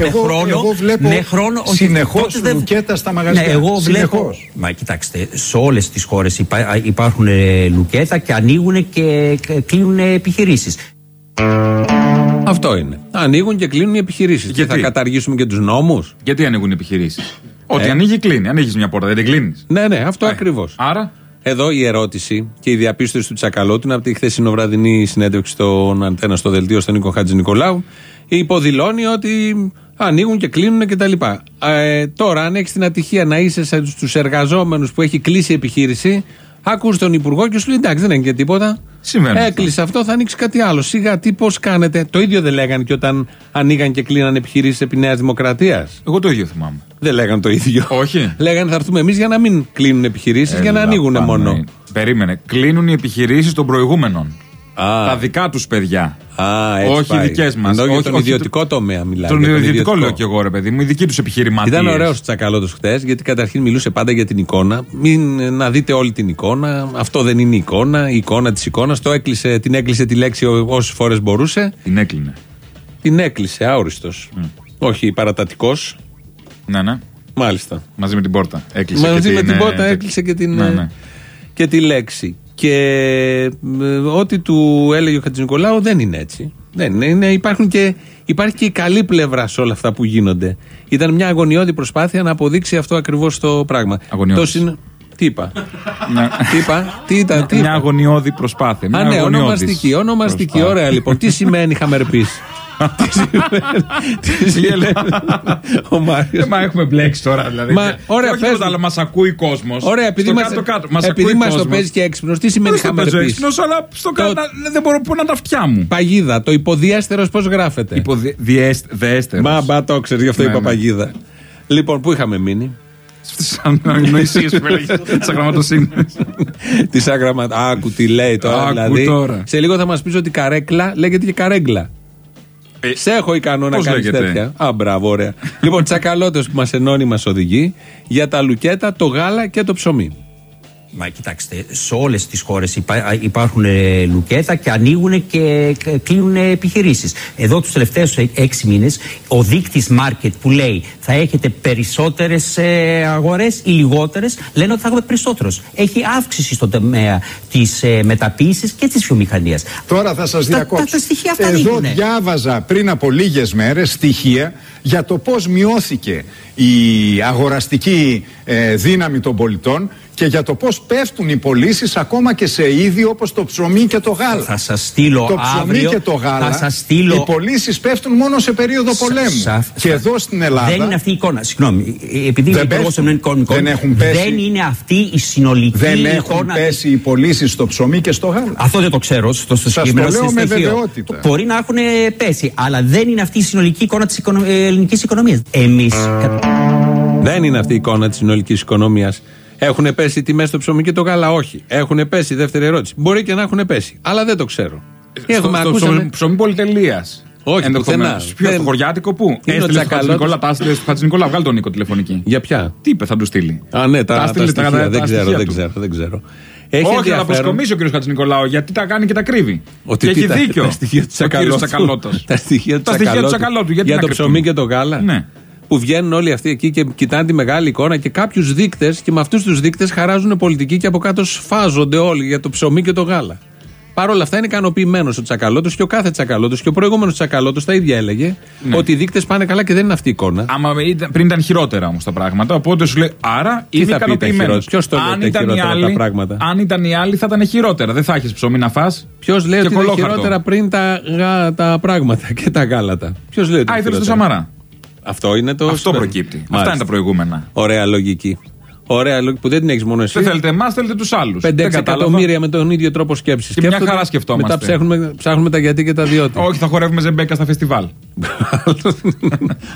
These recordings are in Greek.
Χρόνο εγώ, με χρόνο. Εγώ βλέπω με χρόνο, όχι, συνεχώς τότε δεν- λουκέτα στα μαγαζιά. Ναι, εγώ βλέπω. Συνεχώς. Μα κοιτάξτε, σε όλες τις χώρες υπάρχουν ε, λουκέτα και ανοίγουν και ε, κλείνουν επιχειρήσεις. Αυτό είναι. Ανοίγουν και κλείνουν οι επιχειρήσεις. Και Γιατί; θα καταργήσουμε και τους νόμους. Γιατί ανοίγουν οι επιχειρήσεις; Ό,τι Ε. ανοίγει, κλείνει. Ανοίγεις μια πόρτα, δεν την κλείνεις. Ναι, ναι, αυτό ακριβώς. Άρα, Εδώ η ερώτηση και η διαπίστωση του Τσακαλώτου είναι από τη χθεσινοβραδινή συνέντευξη στον Αντένα στο Δελτίο στον Νίκο Χατζη Νικολάου. Υποδηλώνει ότι ανοίγουν και κλείνουν κτλ. Ε, τώρα, αν έχεις την ατυχία να είσαι στου εργαζόμενους που έχει κλείσει η επιχείρηση, ακούς τον Υπουργό και σου λέει εντάξει, δεν είναι και τίποτα. Συμβαίνουν αυτά. Έκλεισε αυτό, θα ανοίξει κάτι άλλο. Σιγά, τι, πώς κάνετε. Το ίδιο δεν λέγανε και όταν ανοίγαν και κλείναν επιχειρήσεις επί Νέας Δημοκρατίας. εγώ το ίδιο θυμάμαι. Δεν λέγανε το ίδιο. Όχι. Λέγανε θα έρθουμε εμείς για να μην κλείνουν επιχειρήσεις, για να Έλα, ανοίγουν πάμε. μόνο. Περίμενε. Κλείνουν οι επιχειρήσεις των προηγούμενων. Α. Τα δικά τους παιδιά. Α, έτσι όχι πάει. δικές μας. Ενώ για τον ιδιωτικό τομέα μιλάει. Τον για τον ιδιωτικό λέω κι εγώ, ρε παιδί μου. Οι δικοί τους επιχειρηματίες. Ήταν ωραίος ο Τσακαλώτος χθε, γιατί καταρχήν μιλούσε πάντα για την εικόνα. Μην ε, να δείτε όλη την εικόνα. Αυτό δεν είναι εικόνα. Η εικόνα της εικόνας. Το έκλεισε, την έκλεισε τη λέξη όσες φορές μπορούσε. Την έκλεινε. Την έκλεισε άοριστος. Όχι παρατατικός. Ναι, ναι. Μάλιστα. Μαζί με την πόρτα. Έκλεισε Μαζί και με την ε, πόρτα τε- έκλεισε και την, Ναι, ε, ναι. και τη λέξη. Και ε, ό,τι του έλεγε ο Χατζηνικολάου δεν είναι έτσι. Δεν είναι, είναι, υπάρχουν και, υπάρχει και η καλή πλευρά σε όλα αυτά που γίνονται. Ήταν μια αγωνιώδη προσπάθεια να αποδείξει αυτό ακριβώς το πράγμα. Αγωνιώδης. Το συν- Τι είπα; Ναι. τι είπα; Τι ήταν. Τι Μια είπα. αγωνιώδη προσπάθεια. Μια Α, ναι, αγωνιώδης ονομαστική. Ονομαστική. προσπάθεια. Ωραία, λοιπόν. Τι σημαίνει χαμερπή. Τι σημαίνει. Τι σημαίνει. Ο Μάριος. Ε, Μα έχουμε μπλέξει τώρα δηλαδή. Μα, Και- ωραία, και όχι πες τίποτα μου. άλλο, μας ακούει κόσμος. Ωραία, επειδή μας, επειδή μας το παίζεις και έξυπνος, τι σημαίνει χαμερπή. αλλά στο Το- κάτω δεν μπορώ να τα αυτιά μου. Παγίδα. Το υποδιέστερος πώς γράφεται; Υποδιέστερο. Μα μπα το ξέρεις, γι' αυτό Ναι, είπα ναι. παγίδα. Λοιπόν, πού είχαμε μείνει; Στι ανοησίε που έλεγε. Τις αγραμματοσύνες. Τη αγραμματά. Άκου τι λέει τώρα. Άκου δηλαδή. τώρα. Σε λίγο θα μας πεις ότι καρέκλα λέγεται και καρέγκλα. Σε έχω ικανό να πώς κάνεις λέγεται; τέτοια. Α, μπράβο, ωραία. λοιπόν, τσακαλώτος που μας ενώνει, μας οδηγεί για τα λουκέτα, το γάλα και το ψωμί. Μα κοιτάξτε, σε όλες τις χώρες υπάρχουν ε, λουκέτα και ανοίγουν και ε, κλείνουν επιχειρήσεις. Εδώ τους τελευταίους έξι μήνες, ο δείκτης market που λέει θα έχετε περισσότερες αγορές ή λιγότερες, λένε ότι θα έχουμε περισσότερου. Έχει αύξηση στον τομέα της μεταποίησης και της βιομηχανίας. Τώρα θα σας Τα- διακόψω. τα- τα στοιχεία αυτά Εδώ δείχνουνε. διάβαζα πριν από λίγες μέρες στοιχεία για το πώς μειώθηκε η αγοραστική ε, δύναμη των πολιτών και για το πώς πέφτουν οι πωλήσεις ακόμα και σε είδη όπως το ψωμί και το γάλα. Θα σας στείλω το ψωμί αύριο. και το γάλα, θα σας στείλω οι πωλήσεις πέφτουν μόνο σε περίοδο πολέμου. Σα- και σα- εδώ στην Ελλάδα Δεν είναι αυτή η εικόνα. Συγγνώμη, ε, επειδή Δεν είμαι υπουργό πέφτουν. Οικονομικών, Δεν έχουν πέσει. δεν είναι αυτή η συνολική δεν εικόνα. έχουν πέσει οι πωλήσεις στο ψωμί και στο γάλα. Αυτό δεν το ξέρω στο, στο Σας συγκεκριμένο το λέω με στοιχείο. βεβαιότητα. Μπορεί να έχουν πέσει, αλλά δεν είναι αυτή η συνολική εικόνα της ελληνικής οικονομίας. Εμεί. Δεν είναι αυτή η εικόνα της συνολικής οικονομίας. Έχουν πέσει οι τιμές στο ψωμί και το γάλα, όχι. Έχουν πέσει, δεύτερη ερώτηση. Μπορεί και να έχουν πέσει, αλλά δεν το ξέρω. Έχουμε, Στο ακούσαμε. ψωμί πολυτελείας. Όχι, πουθενά. Ποιο, Δεν- στο χωριάτικο πού. Είναι ο Έστειλες στο Τσακαλώτος. Χατζηνικόλα, τα έστειλες στο Χατζηνικόλα, βγάλει τον Νίκο τηλεφωνική. Για ποια; Τι είπε, θα του στείλει. Α, ναι, τα, Τα τα, στείλε τα- στοιχεία. τα- δεν, τα ξέρω, στοιχεία δεν του. ξέρω, δεν ξέρω. Έχει Όχι, θα τα ενδιαφέρον. προσκομίσει ο κ. Χατζηνικολάου γιατί τα κάνει και τα κρύβει. Ότι και τι έχει τα- δίκιο. Τα στοιχεία του ο κύριος Τσακαλώτου. Τσακαλώτος. Τα στοιχεία του Τα στοιχεία του Τσακαλώτου. Τσακαλώτου. Γιατί Για να το κρυφτούν. ψωμί και το γάλα. Ναι. Που βγαίνουν όλοι αυτοί εκεί και κοιτάνε τη μεγάλη εικόνα και κάποιους δείκτες και με αυτούς τους δείκτες χαράζουν πολιτική και από κάτω σφάζονται όλοι για το ψωμί και το γάλα. Παρ' όλα αυτά είναι ικανοποιημένος ο Τσακαλώτος και ο κάθε Τσακαλώτος και ο προηγούμενος Τσακαλώτος τα ίδια έλεγε Ναι. ότι οι δείκτες πάνε καλά και δεν είναι αυτή η εικόνα. Άμα ήταν- πριν ήταν χειρότερα όμως τα πράγματα. Οπότε σου λέει, άρα Τι είμαι θα πει τα ικανοποιημένος. χειρότερα, ποιος το λέει Αν τα ήταν οι χειρότερα τα άλλοι, πράγματα; αν ήταν οι άλλοι θα ήταν χειρότερα. Δεν θα έχεις ψωμί να φας Ποιος λέει και ότι είναι κολόχαρτο. χειρότερα πριν τα, γα- τα πράγματα και τα γάλατα; Ποιος λέει ότι Α, είναι ήθελες το χειρότερα; Σαμαρά. Αυτό είναι το. Αυτό προκύπτει. Αυτά Μάλιστα. είναι τα προηγούμενα. Ωραία λογική. Ωραία λογική που δεν την έχεις μόνο εσύ. Δεν θέλετε εμάς, θέλετε τους άλλους. 5-6 εκατομμύρια με τον ίδιο τρόπο σκέψης. Και μια χαρά σκεφτόμαστε. Μετά ψάχνουμε, ψάχνουμε τα γιατί και τα διότι. Όχι, θα χορεύουμε ζεμπέκα στα φεστιβάλ.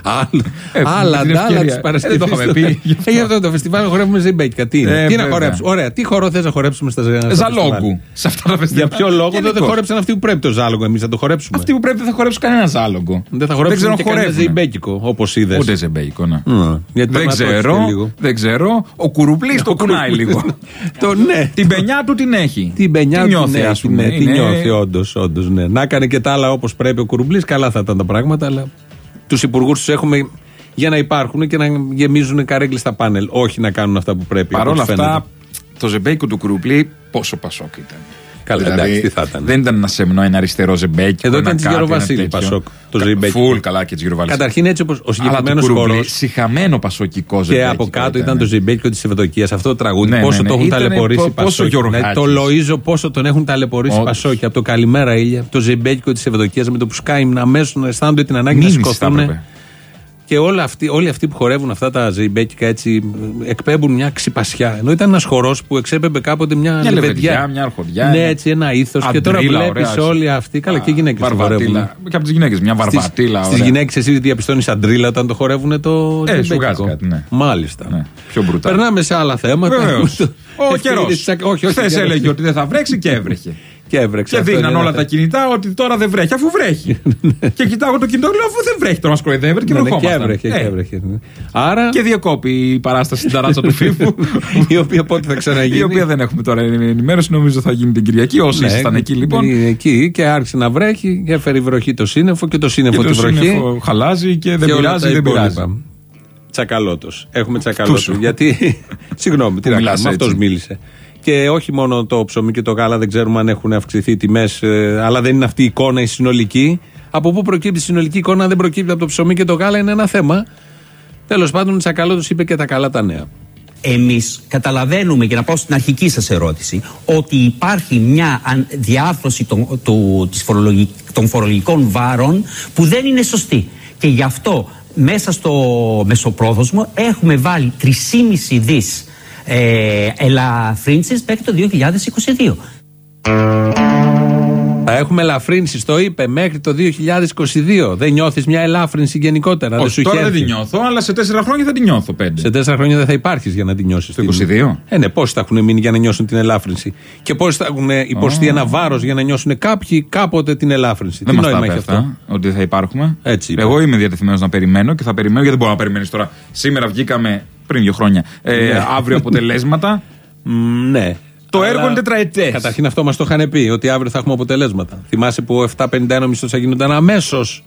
Άλλο. Ε, Άλλα με την αντάλλα ευκαιρία. της Ε, Παρασκευή. δεν το είχαμε πει, γι' αυτό. Έχει αυτό το φεστιβάλ χορεύουμε ζεμπέκικα. Τι είναι, Ε, τι να βέβαια. χορέψουμε; Ωραία, τι χορό θες να χορέψουμε στα στα φεστιβάλ; Ζαλόγκου. Σε αυτά τα φεστιβάλ. Για ποιο λόγο; Δεν Γενικώς. χόρεψαν αυτοί που πρέπει το ζάλογο, εμείς θα το χορέψουμε. Αυτοί που πρέπει δεν θα χορέψουν κανένα ζάλογκο. Δεν θα χορέψουμε ξέρω και αν κανένα χορεύουνε. ζεϊμπέκικο, όπως είδες. Ούτε ζεμπέικο, ναι. γιατί Δεν πρέπει να το έχεις ξέρω, και λίγο. δεν ξέρω. Ο κουρουπλής το κουνάει λίγο. Το ναι. Την πενιά του την έχει. Την πενιά Τι του νιώθει, ναι, ας πούμε. ναι, τι Είναι- νιώθει, όντως, όντως, ναι. Να έκανε και τα άλλα όπως πρέπει ο Κουρουμπλή, καλά θα ήταν τα πράγματα, αλλά Τους υπουργούς τους έχουμε για να υπάρχουν και να γεμίζουν καρέγκλε στα πάνελ. Όχι να κάνουν αυτά που πρέπει. Παρ' από όλα ό,τι αυτά, φαίνεται. το ζεμπέικο του Κρούπλη πόσο πασόκ ήταν. Καλά, Δηλαδή, εντάξει, τι θα ήταν. Δεν ήταν ένα σεμνό, ένα αριστερό ζεμπέικο. Εδώ ένα ήταν της κάτι, ένα Γεροβασίλη, τέτοιο. Πασόκ, το Κα- ζεμπέικο. Φουλ καλά και της Γεροβασίλη. Καταρχήν έτσι όπως ο Αλλά συγκεκριμένος του Κρούπλη, χώρο. συχαμένο πασοκικό Και ζεμπέικο. από κάτω ήταν το Ζιμπέκιο της Ευδοκίας. Αυτό το τραγούδι. Ναι, πόσο ναι, το ναι. έχουν Ήτανε ταλαιπωρήσει οι πο- πόσο Πασόκοι. Γιωργάκης. Ναι, το Λοίζο πόσο τον έχουν ταλαιπωρήσει οι Όντως. Πασόκοι. Από το Καλημέρα ήλια, το Ζιμπέκιο της Ευδοκίας με το που σκάει αμέσω να αισθάνονται την ανάγκη να Μίμηση θα σηκωθούν. έπρεπε. Και όλα αυτοί, όλοι αυτοί που χορεύουν αυτά τα ζεϊμπέκικα έτσι εκπέμπουν μια ξυπασιά. Ενώ ήταν ένας χορός που εξέπεμπε κάποτε μια, Μια λεβεντιά. λεβεντιά, μια αρχοντιά, Ναι, ένα- έτσι ένα ήθος. Και τώρα Αντρίλα, βλέπεις ωραία, όλοι αυτοί. Καλά, και οι γυναίκες χορεύουν. Βαρβατήλα. Και από τις γυναίκες, μια βαρβατήλα. Στις ωραία. γυναίκες, εσύ διαπιστώνεις αντρίλα όταν το χορεύουν το. Ε, σου ζεϊμπέκικο; βγάζει κάτι, ναι. Μάλιστα. Ναι, πιο μπρουτά. Περνάμε σε άλλα θέματα. Βεβαίως. Ο Ευκαιρίες καιρό. της ακ- Όχι, όχι. Χθες καιρός. έλεγε ότι δεν θα βρέξει και έβρεχε. Και έβρεξε. Και Αυτό δίναν είναι όλα ένα τα θέμα. κινητά ότι τώρα δεν βρέχει, αφού βρέχει. και κοιτάω το κινητό, λέω αφού δεν βρέχει, τώρα μας κοροϊδεύει και Ναι, ναι, Και βρεχόμασταν. έβρεχε, και Ε, έβρεχε. ναι. Άρα. Και διακόπη η παράσταση στην ταράτσα του φίβου. η οποία πότε θα ξαναγίνει. η οποία δεν έχουμε τώρα ενημέρωση, νομίζω θα γίνει την Κυριακή. Όσοι Ναι, ήσασταν εκεί λοιπόν. είναι Εκεί και άρχισε να βρέχει, και έφερε η βροχή το σύννεφο και το Και σύννεφο το τη βροχή. σύννεφο χαλάζει και δεν και όλα πειράζει, τα δεν πειράζει. υπόλοιπα. Τσακαλώτος. Έχουμε τσακαλώτο. Αυτούς σου. Γιατί. Συγγνώμη, τι Που να μιλάς κάνουμε. έτσι. Αυτός μίλησε. Και όχι μόνο το ψωμί και το γάλα, δεν ξέρουμε αν έχουν αυξηθεί οι τιμές, αλλά δεν είναι αυτή η εικόνα η συνολική. Από πού προκύπτει η συνολική εικόνα, αν δεν προκύπτει από το ψωμί και το γάλα, είναι ένα θέμα. Τέλος πάντων, ο Τσακαλώτος είπε και τα καλά τα νέα. Εμείς καταλαβαίνουμε, για να πάω στην αρχική σας ερώτηση, ότι υπάρχει μια αν- διάρθρωση των, του, της φορολογικ- των φορολογικών βάρων που δεν είναι σωστή. Και γι' αυτό μέσα στο μεσοπρόθεσμο έχουμε βάλει 3,5 δις ε, ελαφρύνσεις μέχρι το 2022. Θα έχουμε ελαφρύνσει, το είπε, μέχρι το 2022. Δεν νιώθεις μια ελάφρυνση γενικότερα. δεν Όχι, σου τώρα έχει δεν την έρθει. νιώθω, αλλά σε τέσσερα χρόνια θα την νιώθω πέντε. Σε τέσσερα χρόνια δεν θα υπάρχεις για να την νιώσεις. Το 22? Ε, ναι, πόσοι θα έχουν μείνει για να νιώσουν την ελάφρυνση; Και πόσοι θα έχουν υποστεί ένα βάρος για να νιώσουν κάποιοι κάποτε την ελάφρυνση; Δεν Τι μας τα νόημα είπε έχει αυτό; αυτά, ότι δεν θα υπάρχουμε. Έτσι είπε. Εγώ είμαι διατεθειμένος να περιμένω και θα περιμένω γιατί δεν μπορώ να περιμένεις τώρα. Σήμερα βγήκαμε πριν δύο χρόνια. Ε, Ναι. Αύριο αποτελέσματα. Μ, ναι. Το Αλλά έργο είναι τετραετές. Καταρχήν αυτό μας το είχαν πει, ότι αύριο θα έχουμε αποτελέσματα. Θυμάσαι που ο 751 μισθός θα γίνονταν αμέσως.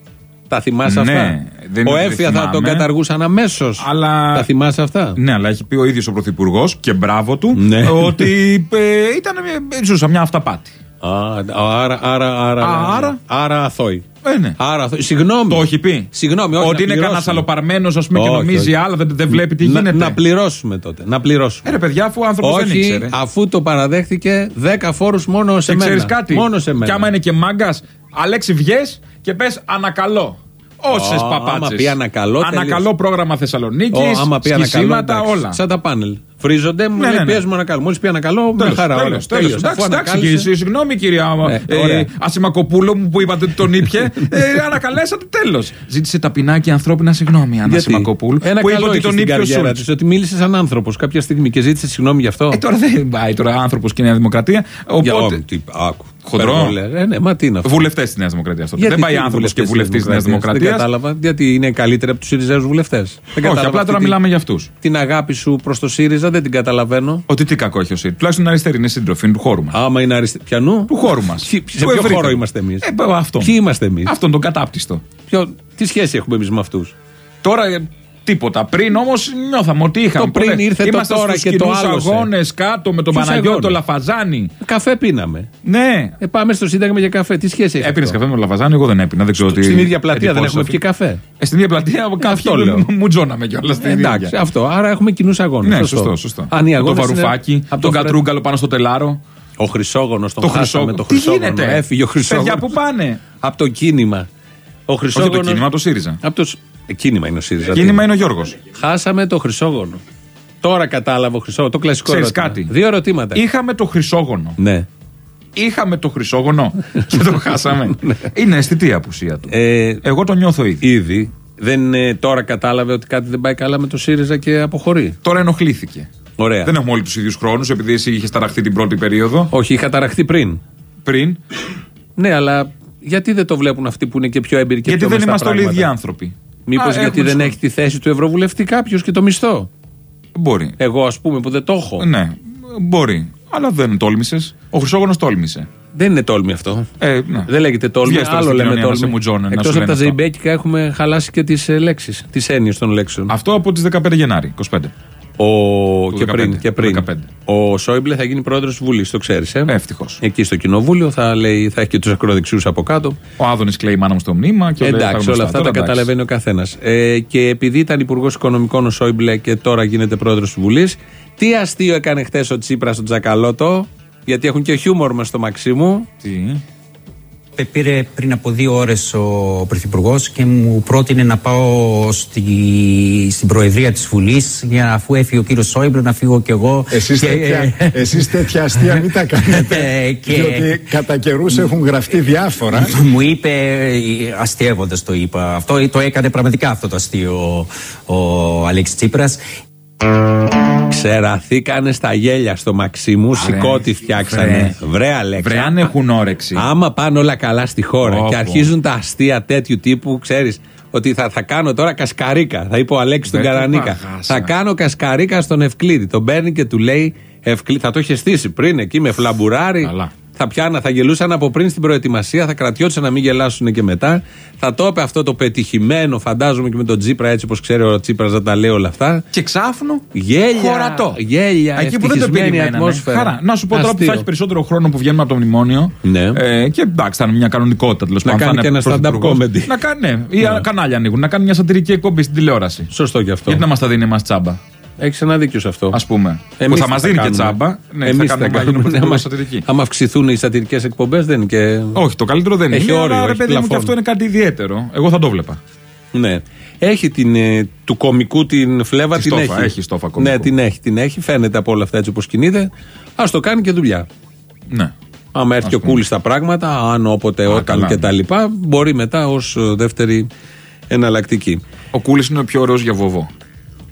Τα θυμάσαι Ναι, αυτά; δεν Ο είναι ότι Έφια θα θυμάμαι. τον καταργούσαν αμέσως. Αλλά- Τα θυμάσαι αυτά; Ναι, αλλά έχει πει ο ίδιος ο Πρωθυπουργός και μπράβο του Ναι. ότι ε, ήταν, ε, ζούσα μια αυταπάτη. Α, άρα, άρα, άρα, Α, άρα. άρα αθώοι. Ε, ναι. Άρα, αθώοι. Συγγνώμη. Το έχει πει. Συγγνώμη, όχι, Ότι να είναι κανένας πληρώσουμε. αλλοπαρμένο, ας πούμε, και Όχι, νομίζει όχι. άλλα, δεν, δεν βλέπει τι Να- γίνεται. Να πληρώσουμε τότε. Να πληρώσουμε. Ε, ρε παιδιά, αφού ο άνθρωπος δεν Όχι, ήξερε. αφού το παραδέχτηκε 10 φόρους μόνο σε Και μένα. ξέρεις κάτι; Μόνο σε μένα. Κι άμα είναι και μάγκας, Αλέξη, βγες και πες ανακαλώ. Όσες Ω, παπάτσες. άμα πει ανακαλώ, Ανακαλώ τελείωσε. πρόγραμμα Θεσσαλονίκης. Ω, άμα πει ανακαλώ, Σχισίματα, εντάξει. όλα. Σαν τα πάνελ. Φρίζονται, μου Ναι, λέει ναι, ναι. πιέζουμε ανακαλώ. Μόλις πει ανακαλώ, με Τέλος, χαρά. τέλος, όλα. τέλος. Τέλειωσε. Εντάξει, Αφού εντάξει, ανακάλυψε- κύριε, συγγνώμη κυρία Ε, ε, ωραία. Ασημακοπούλο μου που είπατε ότι τον ήπια. ε, ανακαλέσατε τέλος. Ζήτησε ταπεινάκι ανθρώπινα συγγνώμη, Άννα Γιατί; Ασημακοπούλου. Ένα Που είπε καλό ότι είχε τον στην ήπια ο καριέρα Σούλτς. της, ότι μίλησες σαν άνθρωπος κάποια στιγμή και ζήτησες συγγνώμη γι' αυτό; Ε, τώρα δεν πάει τώρα άνθρωπος και Νέα Δημοκρατία. Για Οπότε. ό, τι, άκου. Χοντρό. Υπερβολέ. Ε, ναι, μα τι είναι αυτό; Βουλευτές της Νέας Δημοκρατίας τότε. Γιατί Δεν πάει τι άνθρωπος και βουλευτές βουλευτής της Νέας Δεν Δημοκρατίας. κατάλαβα. Γιατί είναι καλύτεροι από τους Σιριζέου βουλευτές. Όχι, απλά τώρα μιλάμε για αυτούς. Την αγάπη σου προς το ΣΥΡΙΖΑ δεν την καταλαβαίνω. Ότι τι κακό έχει ο ΣΥΡΙΖΑ. Τουλάχιστον αριστερή είναι σύντροφη, είναι του χώρου μας. Άμα είναι αριστερή. Πιανού; Του χώρου μας. Σε ποιο χώρο είμαστε εμείς; Ε, αυτό. Ποιοι είμαστε εμείς; Αυτόν τον κατάπτυστο. Τι σχέση έχουμε εμείς με αυτούς; Τώρα ε, τίποτα. Πριν όμως νιώθαμε ότι είχαμε. Το πριν Ποτέ- ήρθε το Ήμασταν τώρα στους και το κοινούς άλλωσε. αγώνες κάτω με τον Ποιους Παναγιώτο αγώνες; Λαφαζάνη. Καφέ πίναμε. Ναι. Ε, πάμε στο Σύνταγμα για καφέ. Τι σχέση έχει. Έπινε αυτό; καφέ με τον Λαφαζάνη, εγώ δεν έπινα. Δεν ξέρω τι. Στην ίδια πλατεία δεν εντυπώσεις έχουμε αυτή. πιει καφέ. Ε, στην ίδια πλατεία αυτό κάποιοι λέω. μου- μου τζώναμε κιόλας. Ε, εντάξει, αυτό. Άρα έχουμε κοινούς αγώνες. Ναι, σωστό, σωστό. Αν οι το αγώνες είναι βαρουφάκι, από τον Φρε- κατρούγκαλο πάνω στο τελάρο. Ο Χρυσόγονος, τον Το χάσαμε. χρυσό. Το Τι Χρυσόγονο. γίνεται; Έφυγε ο Χρυσόγονος. Παιδιά, πού πάνε; Από το κίνημα. Ο Όχι Χρυσόγονος... το κίνημα, το ΣΥΡΙΖΑ. Από το... σ- Ε, κίνημα είναι ο ΣΥΡΙΖΑ. Κίνημα είναι; ο Γιώργος. Χάσαμε το Χρυσόγονο. Τώρα κατάλαβα ο Χρυσόγονο. Το κλασικό Ξέρεις ερώτημα. κάτι; Δύο ερωτήματα. Είχαμε το χρυσόγονο. Ναι. Είχαμε το χρυσόγονο και το χάσαμε. Είναι αισθητή η απουσία του. Ε, Εγώ το νιώθω ήδη. ήδη. Δεν, ε, τώρα κατάλαβε ότι κάτι δεν πάει καλά με το ΣΥΡΙΖΑ και αποχωρεί. Τώρα ενοχλήθηκε. Ωραία. Δεν έχουμε όλοι τους ίδιους χρόνους, επειδή εσύ είχες ταραχθεί την πρώτη περίοδο. Όχι, είχα ταραχθεί πριν. Πριν. Ναι, αλλά γιατί δεν το βλέπουν αυτοί που είναι και πιο έμπειροι και γιατί πιο δεν μες στα είμαστε όλοι πράγματα; ίδιοι άνθρωποι. Μήπως Α, γιατί έχουμε δεν στο- έχει τη θέση του Ευρωβουλευτή κάποιος και το μισθό; Μπορεί. Εγώ, ας πούμε, που δεν το έχω. Ναι, μπορεί. Αλλά δεν τόλμησες. Ο Χρυσόγονος τόλμησε. Δεν είναι τόλμη αυτό. Ε, ναι. Δεν λέγεται τόλμη. Βγες τώρα Άλλο στην λέμε κοινωνία να σε τόλμη. μουτζώνε, να Εκτός σου από λένε τα αυτό. ζεϊμπέκικα έχουμε χαλάσει και τις λέξεις, τις έννοιες των λέξεων. Αυτό από τις 15 Γενάρη, 25. Ο... Του Και 15, πριν. Και πριν. του 15. Ο Σόιμπλε θα γίνει πρόεδρος της Βουλής, το ξέρεις. Ε; Ευτυχώς. Εκεί στο κοινοβούλιο θα, λέει, θα έχει και τους ακροδεξιούς από κάτω. Ο Άδωνης κλαίει μάνα μου στο μνήμα και όλα Εντάξει, όλα αυτά τα καταλαβαίνει ο καθένας. Ε, και επειδή ήταν υπουργός οικονομικών ο Σόιμπλε και τώρα γίνεται πρόεδρος της Βουλής, τι αστείο έκανε χθες ο Τσίπρας στον Τζακαλώτο, γιατί έχουν και χιούμορ μες στο Μαξίμου. Τι; Ε, Πήρε πριν από δύο ώρες ο Πρωθυπουργός και μου πρότεινε να πάω στη, στην Προεδρία της Βουλής για αφού έφυγε ο κύριος Σόιμπλε να φύγω κι εγώ. Εσείς Και, τέτοια, ε, εσείς τέτοια αστεία μην τα κάνετε. Ε, και- Διότι κατά καιρούς έχουν γραφτεί διάφορα. μου είπε, αστείευοντας το είπα. Αυτό το έκανε πραγματικά αυτό το αστείο ο, ο Αλέξης Τσίπρας. Ξεραθήκανε στα γέλια στο Μαξίμου, σηκώτη φτιάξανε. Βρε, Αλέξη. Βρε, αν έχουν όρεξη. Άμα πάνε όλα καλά στη χώρα Πω, και πω. αρχίζουν τα αστεία τέτοιου τύπου, ξέρεις ότι θα, θα κάνω τώρα κασκαρίκα. Θα είπε ο Αλέξης τον Δεν το Καρανίκα. παγάσα. Θα κάνω κασκαρίκα στον Ευκλήδη. Τον παίρνει και του λέει Ευκλή... Θα το είχε στήσει πριν εκεί με φλαμπουράρι. Καλά. Θα πιάνα, θα γελούσαν από πριν στην προετοιμασία, θα κρατιόντουσαν να μην γελάσουν και μετά. Θα το είπε αυτό το πετυχημένο, φαντάζομαι και με τον Τσίπρα, έτσι όπως ξέρει ο Τσίπρα να τα λέει όλα αυτά. Και ξάφνου. Γέλια. Χωρατό. Γέλια. Εκεί που δεν το ευτυχισμένη περιμένανε. ατμόσφαιρα. Χαρά. Να σου πω τώρα που Αστείο. θα έχει περισσότερο χρόνο που βγαίνουμε από το μνημόνιο. Ναι. Ε, και εντάξει, θα είναι μια κανονικότητα τέλος Να πάντων. κάνει θα και είναι ένα stand-up πρωθυπουργός. comedy. Να κάνει, ναι. Ή κανάλια ανοίγουν. Να κάνει μια σατυρική εκπομπή στην τηλεόραση. Σωστό και αυτό. Γιατί να μας τα δίνει εμάς τσάμπα, Έχεις ένα δίκιο σε αυτό. ας πούμε. Εμείς που θα τι μα δίνει και κάνουμε. τσάμπα. Ναι, Εμείς θα τι κάνουμε να γίνουμε Ναι, άμα, άμα- σατυρικοί. Άμα αυξηθούν οι σατυρικές εκπομπές, δεν είναι και. Όχι, το καλύτερο δεν Έχει είναι. όριο, αλλά, ρε έχει παιδί μου, και πλαφόν. αυτό είναι κάτι ιδιαίτερο. Εγώ θα το βλέπα. Ναι. Έχει την, ε, του κομικού την φλέβα, Τη την στόφα, έχει. έχει στόφα κωμικού. Ναι, την έχει, την έχει. Φαίνεται από όλα αυτά έτσι όπως κινείται. Α το κάνει και δουλειά. Ναι. Άμα έρθει και ο πούμε. Κούλης στα πράγματα, αν όποτε, όταν καλά, και ναι. τα λοιπά, μπορεί μετά ως δεύτερη εναλλακτική. Ο Κούλης είναι ο πιο ωραίος για βοβό.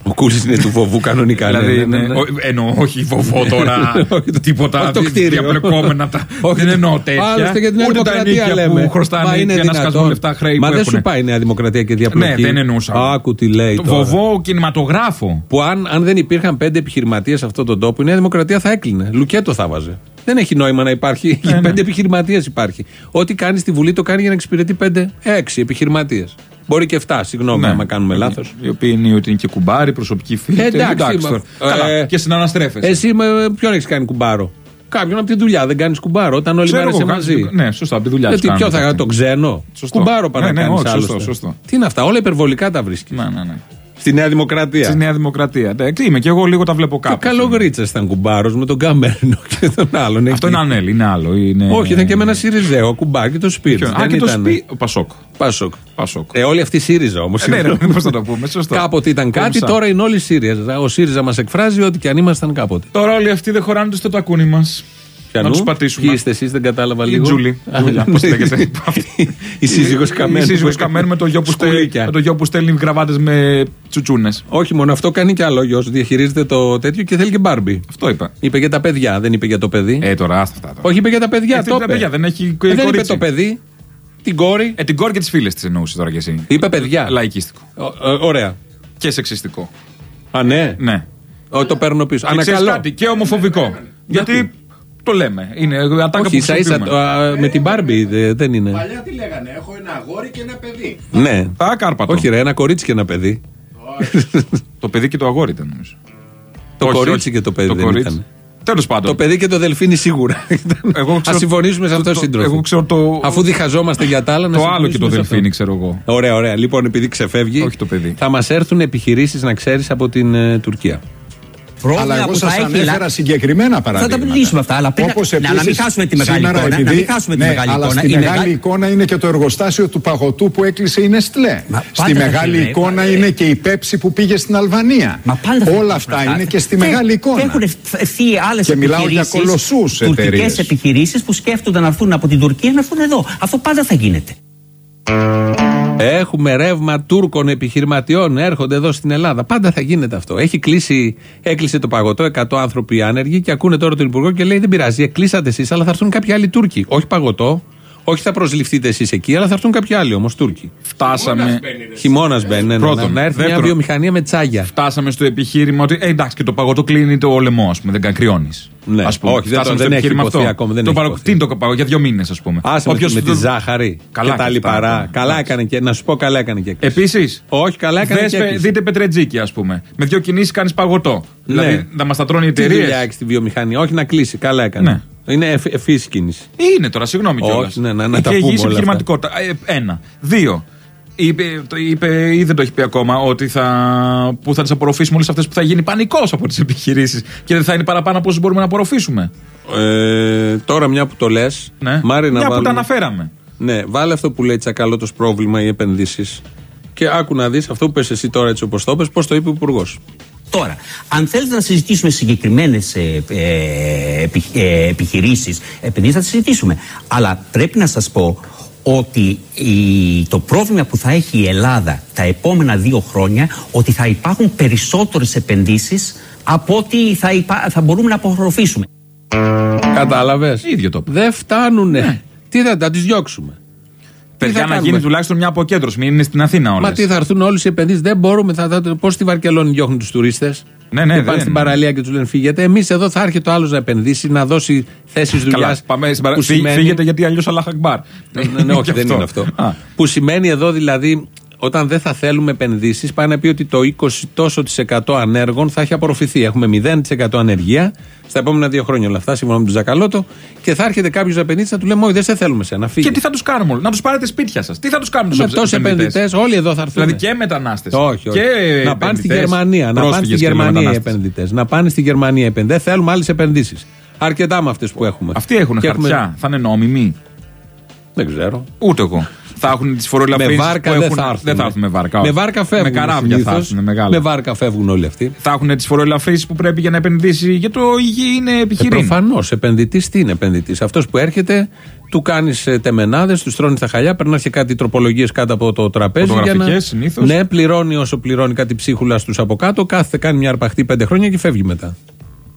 Ο Κούλης είναι του βοβού κανονικά. ναι, Δηλαδή, ναι, ναι, ναι, ναι. ο- εννοώ όχι βοβό τώρα. Όχι το- τίποτα όχι το δι- κτίριο. διαπλεκόμενα. τα- Όχι, Δεν εννοώ τέτοια. Άλλωστε για την Νέα Ούτε τα Δημοκρατία ενίκια λέμε. που χρωστάνε Μα είναι για να σκάσουν δυνατόν. λεφτά χρέη Μα που δεν σου έχουνε. πάει η Νέα Δημοκρατία και διαπλοκή. Ναι, δεν εννοούσα. Άκου τι λέει. Το τώρα. Βοβό κινηματογράφο. Που αν, αν δεν υπήρχαν πέντε επιχειρηματίες σε αυτόν τον τόπο, η Νέα Δημοκρατία θα έκλεινε. Λουκέτο θα βάζε. Δεν έχει νόημα να υπάρχει. Ε, Για ναι. πέντε επιχειρηματίες υπάρχει. Ό,τι κάνει στη Βουλή το κάνει για να εξυπηρετεί πέντε-έξι επιχειρηματίες. Μπορεί και 7, συγγνώμη, άμα κάνουμε λάθος. Οι οποίοι είναι ότι είναι και κουμπάρι, προσωπική φίλη. Ε, εντάξει, μα- τώρα. ε, Καλά, και συναναστρέφεσαι. Εσύ με ποιον έχεις κάνει κουμπάρο; Κάποιον από τη δουλειά δεν κάνεις κουμπάρο. Όταν όλοι Ξέρω μέρε εγώ, μαζί. κάνεις- Ναι, σωστά, από τη δουλειά Γιατί τους ποιο κάνουν θα κάνει, αυτά. τον ξένο; Σωστό. Κουμπάρο παρά Ναι, ναι, κάνεις όχι, σωστό, άλλωστε. σωστό. Τι είναι αυτά, όλα υπερβολικά τα βρίσκεις. Ναι, ναι, ναι. Στη Νέα Δημοκρατία. Στη Νέα Δημοκρατία. Εντάξει, είμαι και εγώ λίγο τα βλέπω Και ο κάπου. Καλογρίτσα ήταν κουμπάρος με τον Καμέρνο και τον άλλον. Αυτό εκεί. είναι ανέλ, είναι άλλο. Είναι... Όχι, ήταν και με ένα Σιριζέο κουμπάρ και το Σπίρτ. Ποιο- Α, και το σπί. Ο Πασόκ. Πασόκ. Πασόκ. Ε, όλοι αυτοί ΣΥΡΙΖΑ όμως. Ε, ναι, ρε, πώς θα το πούμε, σωστό. Κάποτε ήταν κάτι, Κόμψα. τώρα είναι όλοι ΣΥΡΙΖΑ. Ο ΣΥΡΙΖΑ μας εκφράζει ότι και αν ήμασταν κάποτε. Τώρα όλοι αυτοί δεν χωράνε στο τακούνι μας. Πιανού; Να τους πατήσουμε. Ποιοι είστε εσείς, δεν κατάλαβα Η λίγο. Τζούλη. Α, Τζούλια, ναι. πώς λέγεται. Η σύζυγος Καμένου. Η σύζυγος Καμένου με το γιο που στέλνει- Σκουλίκια. με το γιο που στέλνει γραβάτες με τσουτσούνες. Όχι μόνο αυτό, κάνει κι άλλο ο γιος. Διαχειρίζεται το τέτοιο και θέλει και μπάρμπι. Αυτό είπα. Είπε για τα παιδιά, δεν είπε για το παιδί. Ε, τώρα άστα αυτά. τώρα. Όχι, είπε για τα παιδιά. Ε, το τα είπε. παιδιά, δεν έχει Ε, δεν είπε κορίτσι. το παιδί. Την κόρη. Ε, την κόρη και τις φίλες της εννοούσες τώρα κι εσύ. Είπε παιδιά. Λαϊκίστικο. Ω, ε, Ωραία. Και σεξιστικό. Α, ναι. Ναι. Ω, το παίρνω πίσω. Και ξέρεις Ανακαλώ. κάτι, και ομοφοβικό. Γιατί; Το λέμε. Είναι ατάκα Όχι, που ίσα ίσα χρησιμοποιούμε. α, με την Μπάρμπι δε- δεν είναι. Παλιά τι λέγανε, έχω ένα αγόρι και ένα παιδί. Ναι. Τα κάρπατο. Όχι, ρε, ένα κορίτσι και ένα παιδί. Το παιδί και το αγόρι ήταν νομίζω. Το Όχι, κορίτσι όχι. και το παιδί Το δεν κορίτσι. ήταν. Τέλος πάντων. Το παιδί και το δελφίνι σίγουρα. Εγώ Α ξέρω- συμφωνήσουμε σε το- αυτό το- σύντροφο. εγώ ξέρω το- Αφού διχαζόμαστε για τα άλλα, να Το άλλο και το συμφωνήσουμε σε δελφίνι, αυτό. ξέρω εγώ. Ωραία, ωραία. Λοιπόν, επειδή ξεφεύγει, Όχι το παιδί. θα μας έρθουν επιχειρήσεις, να ξέρεις, από την ε, Τουρκία. Αλλά Πρόβλημα εγώ που θα σας έχει. ανέφερα συγκεκριμένα παραδείγματα. τα λύσουμε αυτά, αλλά πρέπει Όπως να- να επίσης μην χάσουμε τη μεγάλη σήμερα, εικόνα, να επειδή- μην χάσουμε τη ναι, μεγάλη αλλά εικόνα. Στη Η μεγάλη μεγάλη- εικόνα είναι και το εργοστάσιο του παγωτού που έκλεισε η Νεστλέ. Μα Στη πάντα θα μεγάλη είναι, εικόνα ε, είναι και η πέψη που πήγε στην Αλβανία. Μα πάντα θα Όλα υπάρχουν αυτά είναι και στη Και- μεγάλη εικόνα. Και έχουν έρθει άλλες Και μιλάω για κολοσσούς Τουρκικές εταιρείες. επιχειρήσεις που σκέφτονται να έρθουν από την Τουρκία να έρθουν εδώ. Αυτό πάντα θα γίνεται. Έχουμε ρεύμα Τούρκων επιχειρηματιών, έρχονται εδώ στην Ελλάδα. Πάντα θα γίνεται αυτό. Έχει κλείσει, έκλεισε το παγωτό, 100 άνθρωποι άνεργοι και ακούνε τώρα τον Υπουργό και λέει: Δεν πειράζει, κλείσατε εσείς, αλλά θα έρθουν κάποιοι άλλοι Τούρκοι. Όχι παγωτό, Όχι θα προσληφθείτε εσείς εκεί, αλλά θα έρθουν κάποιοι άλλοι όμως, Τούρκοι. Φτάσαμε. Χειμώνας μπαίνεις. ναι, ναι, Πρώτον. να, να έρθει μια Δεύτερον. βιομηχανία με τσάγια. Φτάσαμε στο επιχείρημα ότι ε, εντάξει και το παγωτό κλείνει το λαιμό, ας πούμε, δεν κάνει κρυώνει. Ναι. Όχι, δεν το- δεν έχει υποθεί ακόμα, δεν το έχει παγω- υποθεί. Τι είναι το παγωτό, για δύο μήνες, ας πούμε. Άσε με, Όποιος με το- τη ζάχαρη Καλά και τα και λιπαρά. αυτά, Καλά εντάξει. έκανε και να σου πω, καλά έκανε και έκλεισε. Επίσης. Όχι, καλά έκανε και έκλεισε. δείτε πετρετζίκι, ας πούμε. Με δύο κινήσεις κάνεις παγωτό. Ναι. Δηλαδή να μας τα τρώνε οι Τι δουλειά εταιρείες. έχεις στη βιομηχανία, όχι να κλείσει. Καλά έκανε. Είναι ευ- ευφύης κίνηση. Είναι τώρα, συγγνώμη Όχι, κιόλας. ναι, ναι, να τα και πούμε υγιής όλα επιχειρηματικότητα. Ε, ένα. Δύο. Είπε, το είπε ή δεν το έχει πει ακόμα ότι θα, που θα τις απορροφήσουμε όλες αυτές που θα γίνει πανικός από τις επιχειρήσεις και δεν θα είναι παραπάνω από όσους μπορούμε να απορροφήσουμε. Ε, τώρα μια που το λες, Ναι. Μάρι να Μια που βάλουμε- τα αναφέραμε. Ναι, βάλε αυτό που λέει Τσακαλώτος πρόβλημα οι επενδύσεις. Και άκου να δεις αυτό που πες εσύ τώρα έτσι όπως το πες, πώς το είπε ο Υπουργός. Τώρα, αν θέλετε να συζητήσουμε συγκεκριμένες ε, ε, επι, ε, επιχειρήσεις, επενδύσει, θα τις συζητήσουμε. Αλλά πρέπει να σας πω ότι η- το πρόβλημα που θα έχει η Ελλάδα τα επόμενα δύο χρόνια ότι θα υπάρχουν περισσότερες επενδύσεις από ό,τι θα, υπά- θα μπορούμε να απορροφήσουμε. Κατάλαβες; ίδιο το είπε. Δεν φτάνουνε. Τι θα, θα τις διώξουμε. Παιδιά θα να κάνουμε; γίνει τουλάχιστον μια αποκέντρωση, μην είναι στην Αθήνα όλες. Μα τι θα έρθουν όλες οι επενδύσεις; Δεν μπορούμε. Θα, θα, Πώς στη Βαρκελόνη διώχνουν τους τουρίστες; Ναι, ναι, και πάνε δεν- στην παραλία και τους λένε φύγετε. Εμείς εδώ θα έρχεται ο άλλος να επενδύσει, να δώσει θέσεις δουλειάς. Καλά, πάμε στην παρα- φύ- Φύγετε γιατί αλλιώς Αλλάχ Ακμπάρ. Ναι, ναι, όχι, Γι' δεν είναι αυτό. Α. Που σημαίνει εδώ δηλαδή, όταν δεν θα θέλουμε επενδύσεις, πάει να πει ότι το 20 τόσος της εκατό ανέργων θα έχει απορροφηθεί. Έχουμε 0% ανεργία στα επόμενα δύο χρόνια όλα αυτά, σύμφωνα με τον Ζακαλώτο, και θα έρχεται κάποιος να επενδύσει να του λέμε: Όχι, δεν σε θέλουμε σένα. Φύγε. Και τι θα τους κάνουμε όλοι, να τους πάρετε σπίτια σας. Τι θα τους κάνουμε με τους τόσοι επενδυτές, όλοι εδώ θα έρθουν. Δηλαδή και μετανάστες. όχι, όχι. Και να πάνε στη επενδυτές, Γερμανία. Να πάνε στη πρόσφυγες και Γερμανία οι μετανάστες. επενδυτές. Να πάνε στη Γερμανία οι επενδυτές. Δεν θέλουμε άλλες επενδύσεις. Αρκετά με αυτές που έχουμε. Αυτοί έχουν Και χαρτιά. έχουμε- Θα είναι νόμιμοι; Δεν ξέρω. Ούτε εγώ. Θα έχουν τις φορολαφρύνσει. Με βάρκα δεν θα έρθουν. Δεν θα έρθουν με βάρκα. Με όχι. βάρκα φεύγουν. Με καράβια θα συνήθως. έρθουν. Μεγάλα. Με βάρκα φεύγουν όλοι αυτοί. Θα έχουν τις φορολαφρύνσει που πρέπει για να επενδύσει. Για το υγιή είναι Ε, επιχειρήν. Προφανώς. Επενδυτής τι είναι επενδυτής; Αυτός που έρχεται, του κάνεις τεμενάδες, τους τρώνει τα χαλιά, περνάς και κάτι τροπολογίες κάτω από το τραπέζι. Για να... Φωτογραφικές συνήθως. Ναι, πληρώνει όσο πληρώνει κάτι ψίχουλα στους από κάτω, κάθεται, κάνει μια αρπαχτή πέντε χρόνια και φεύγει μετά.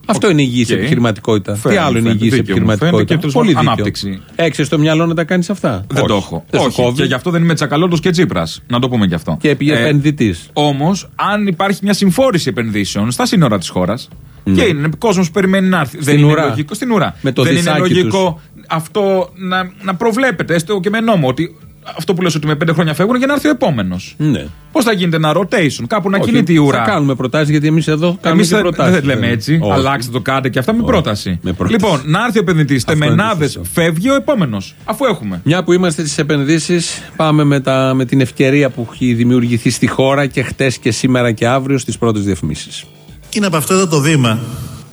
Αυτό είναι υγιής Οκ. επιχειρηματικότητα. Τι Φαίνεται, άλλο είναι φαίνεται. υγιής Δίκαιο μου επιχειρηματικότητα; φαίνεται και τέλος Πολύ πάντων δίκαιο. ανάπτυξη. Έξι στο μυαλό να τα κάνεις αυτά; Δεν Όχι. το έχω. Δεν σε Όχι. κόβει; Και γι' αυτό δεν είμαι τσακαλώτος και Τσίπρας. Να το πούμε γι' αυτό. Και επί επενδυτής. Όμως, αν υπάρχει μια συμφόρηση επενδύσεων στα σύνορα της χώρας. Και είναι κόσμος που περιμένει να έρθει. δεν είναι Ναι. ουρά. λογικό. Στην ουρά. Με το δεν είναι δισάκι λογικό αυτό να, να προβλέπετε, έστω και με νόμο, ότι αυτό που λες ότι με πέντε χρόνια φεύγουν για να έρθει ο επόμενος. Ναι. Πώς θα γίνεται ένα rotation, κάπου να Όχι, κινείται η ουρά; Θα κάνουμε προτάσεις γιατί εμείς εδώ κάνουμε Εμείς και δεν προτάσεις. δεν λέμε έτσι. Όχι. Αλλάξτε το κάντε και αυτά με Όχι. πρόταση. Με πρόταση. Λοιπόν, να έρθει ο επενδυτής, είναι το τεμενάδε, σωστό. φεύγει ο επόμενος. Αφού έχουμε. Μια που είμαστε στις επενδύσεις, πάμε με, τα, με την ευκαιρία που έχει δημιουργηθεί στη χώρα και χτες και σήμερα και αύριο στις πρώτες διαφημίσεις. Είναι από αυτό εδώ το βήμα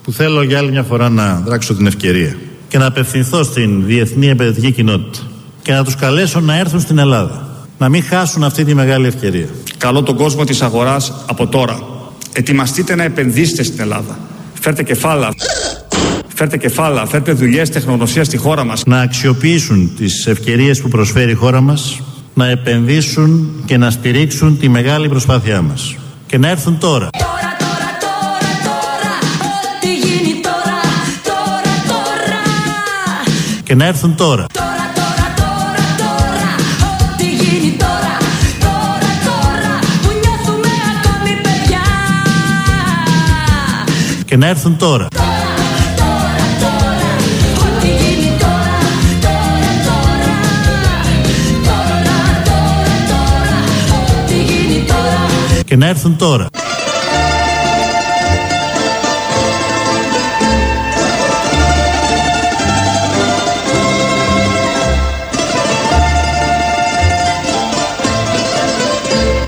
που θέλω για άλλη μια φορά να δράξω την ευκαιρία και να απευθυνθώ στην διεθνή επενδυτική κοινότητα και να τους καλέσω να έρθουν στην Ελλάδα. Να μην χάσουν αυτή τη μεγάλη ευκαιρία. Καλώ τον κόσμο της αγοράς από τώρα. Ετοιμαστείτε να επενδύσετε στην Ελλάδα. Φέρτε κεφάλα. Φέρτε κεφάλα, φέρτε δουλειές, τεχνογνωσία στη χώρα μας. Να αξιοποιήσουν τις ευκαιρίες που προσφέρει η χώρα μας, να επενδύσουν και να στηρίξουν τη μεγάλη προσπάθειά μας. Και να έρθουν τώρα. Τώρα, τώρα, τώρα, τώρα, ό,τι γίνει τώρα, τώρα, τώρα. Και να έρθουν τώρα. Τώρα, τώρα, Και να έρθουν τώρα. Τώρα, τώρα, ό,τι γίνει τώρα, τώρα, τώρα. Τώρα, τώρα, τώρα, ό,τι γίνει τώρα. Και να έρθουν τώρα.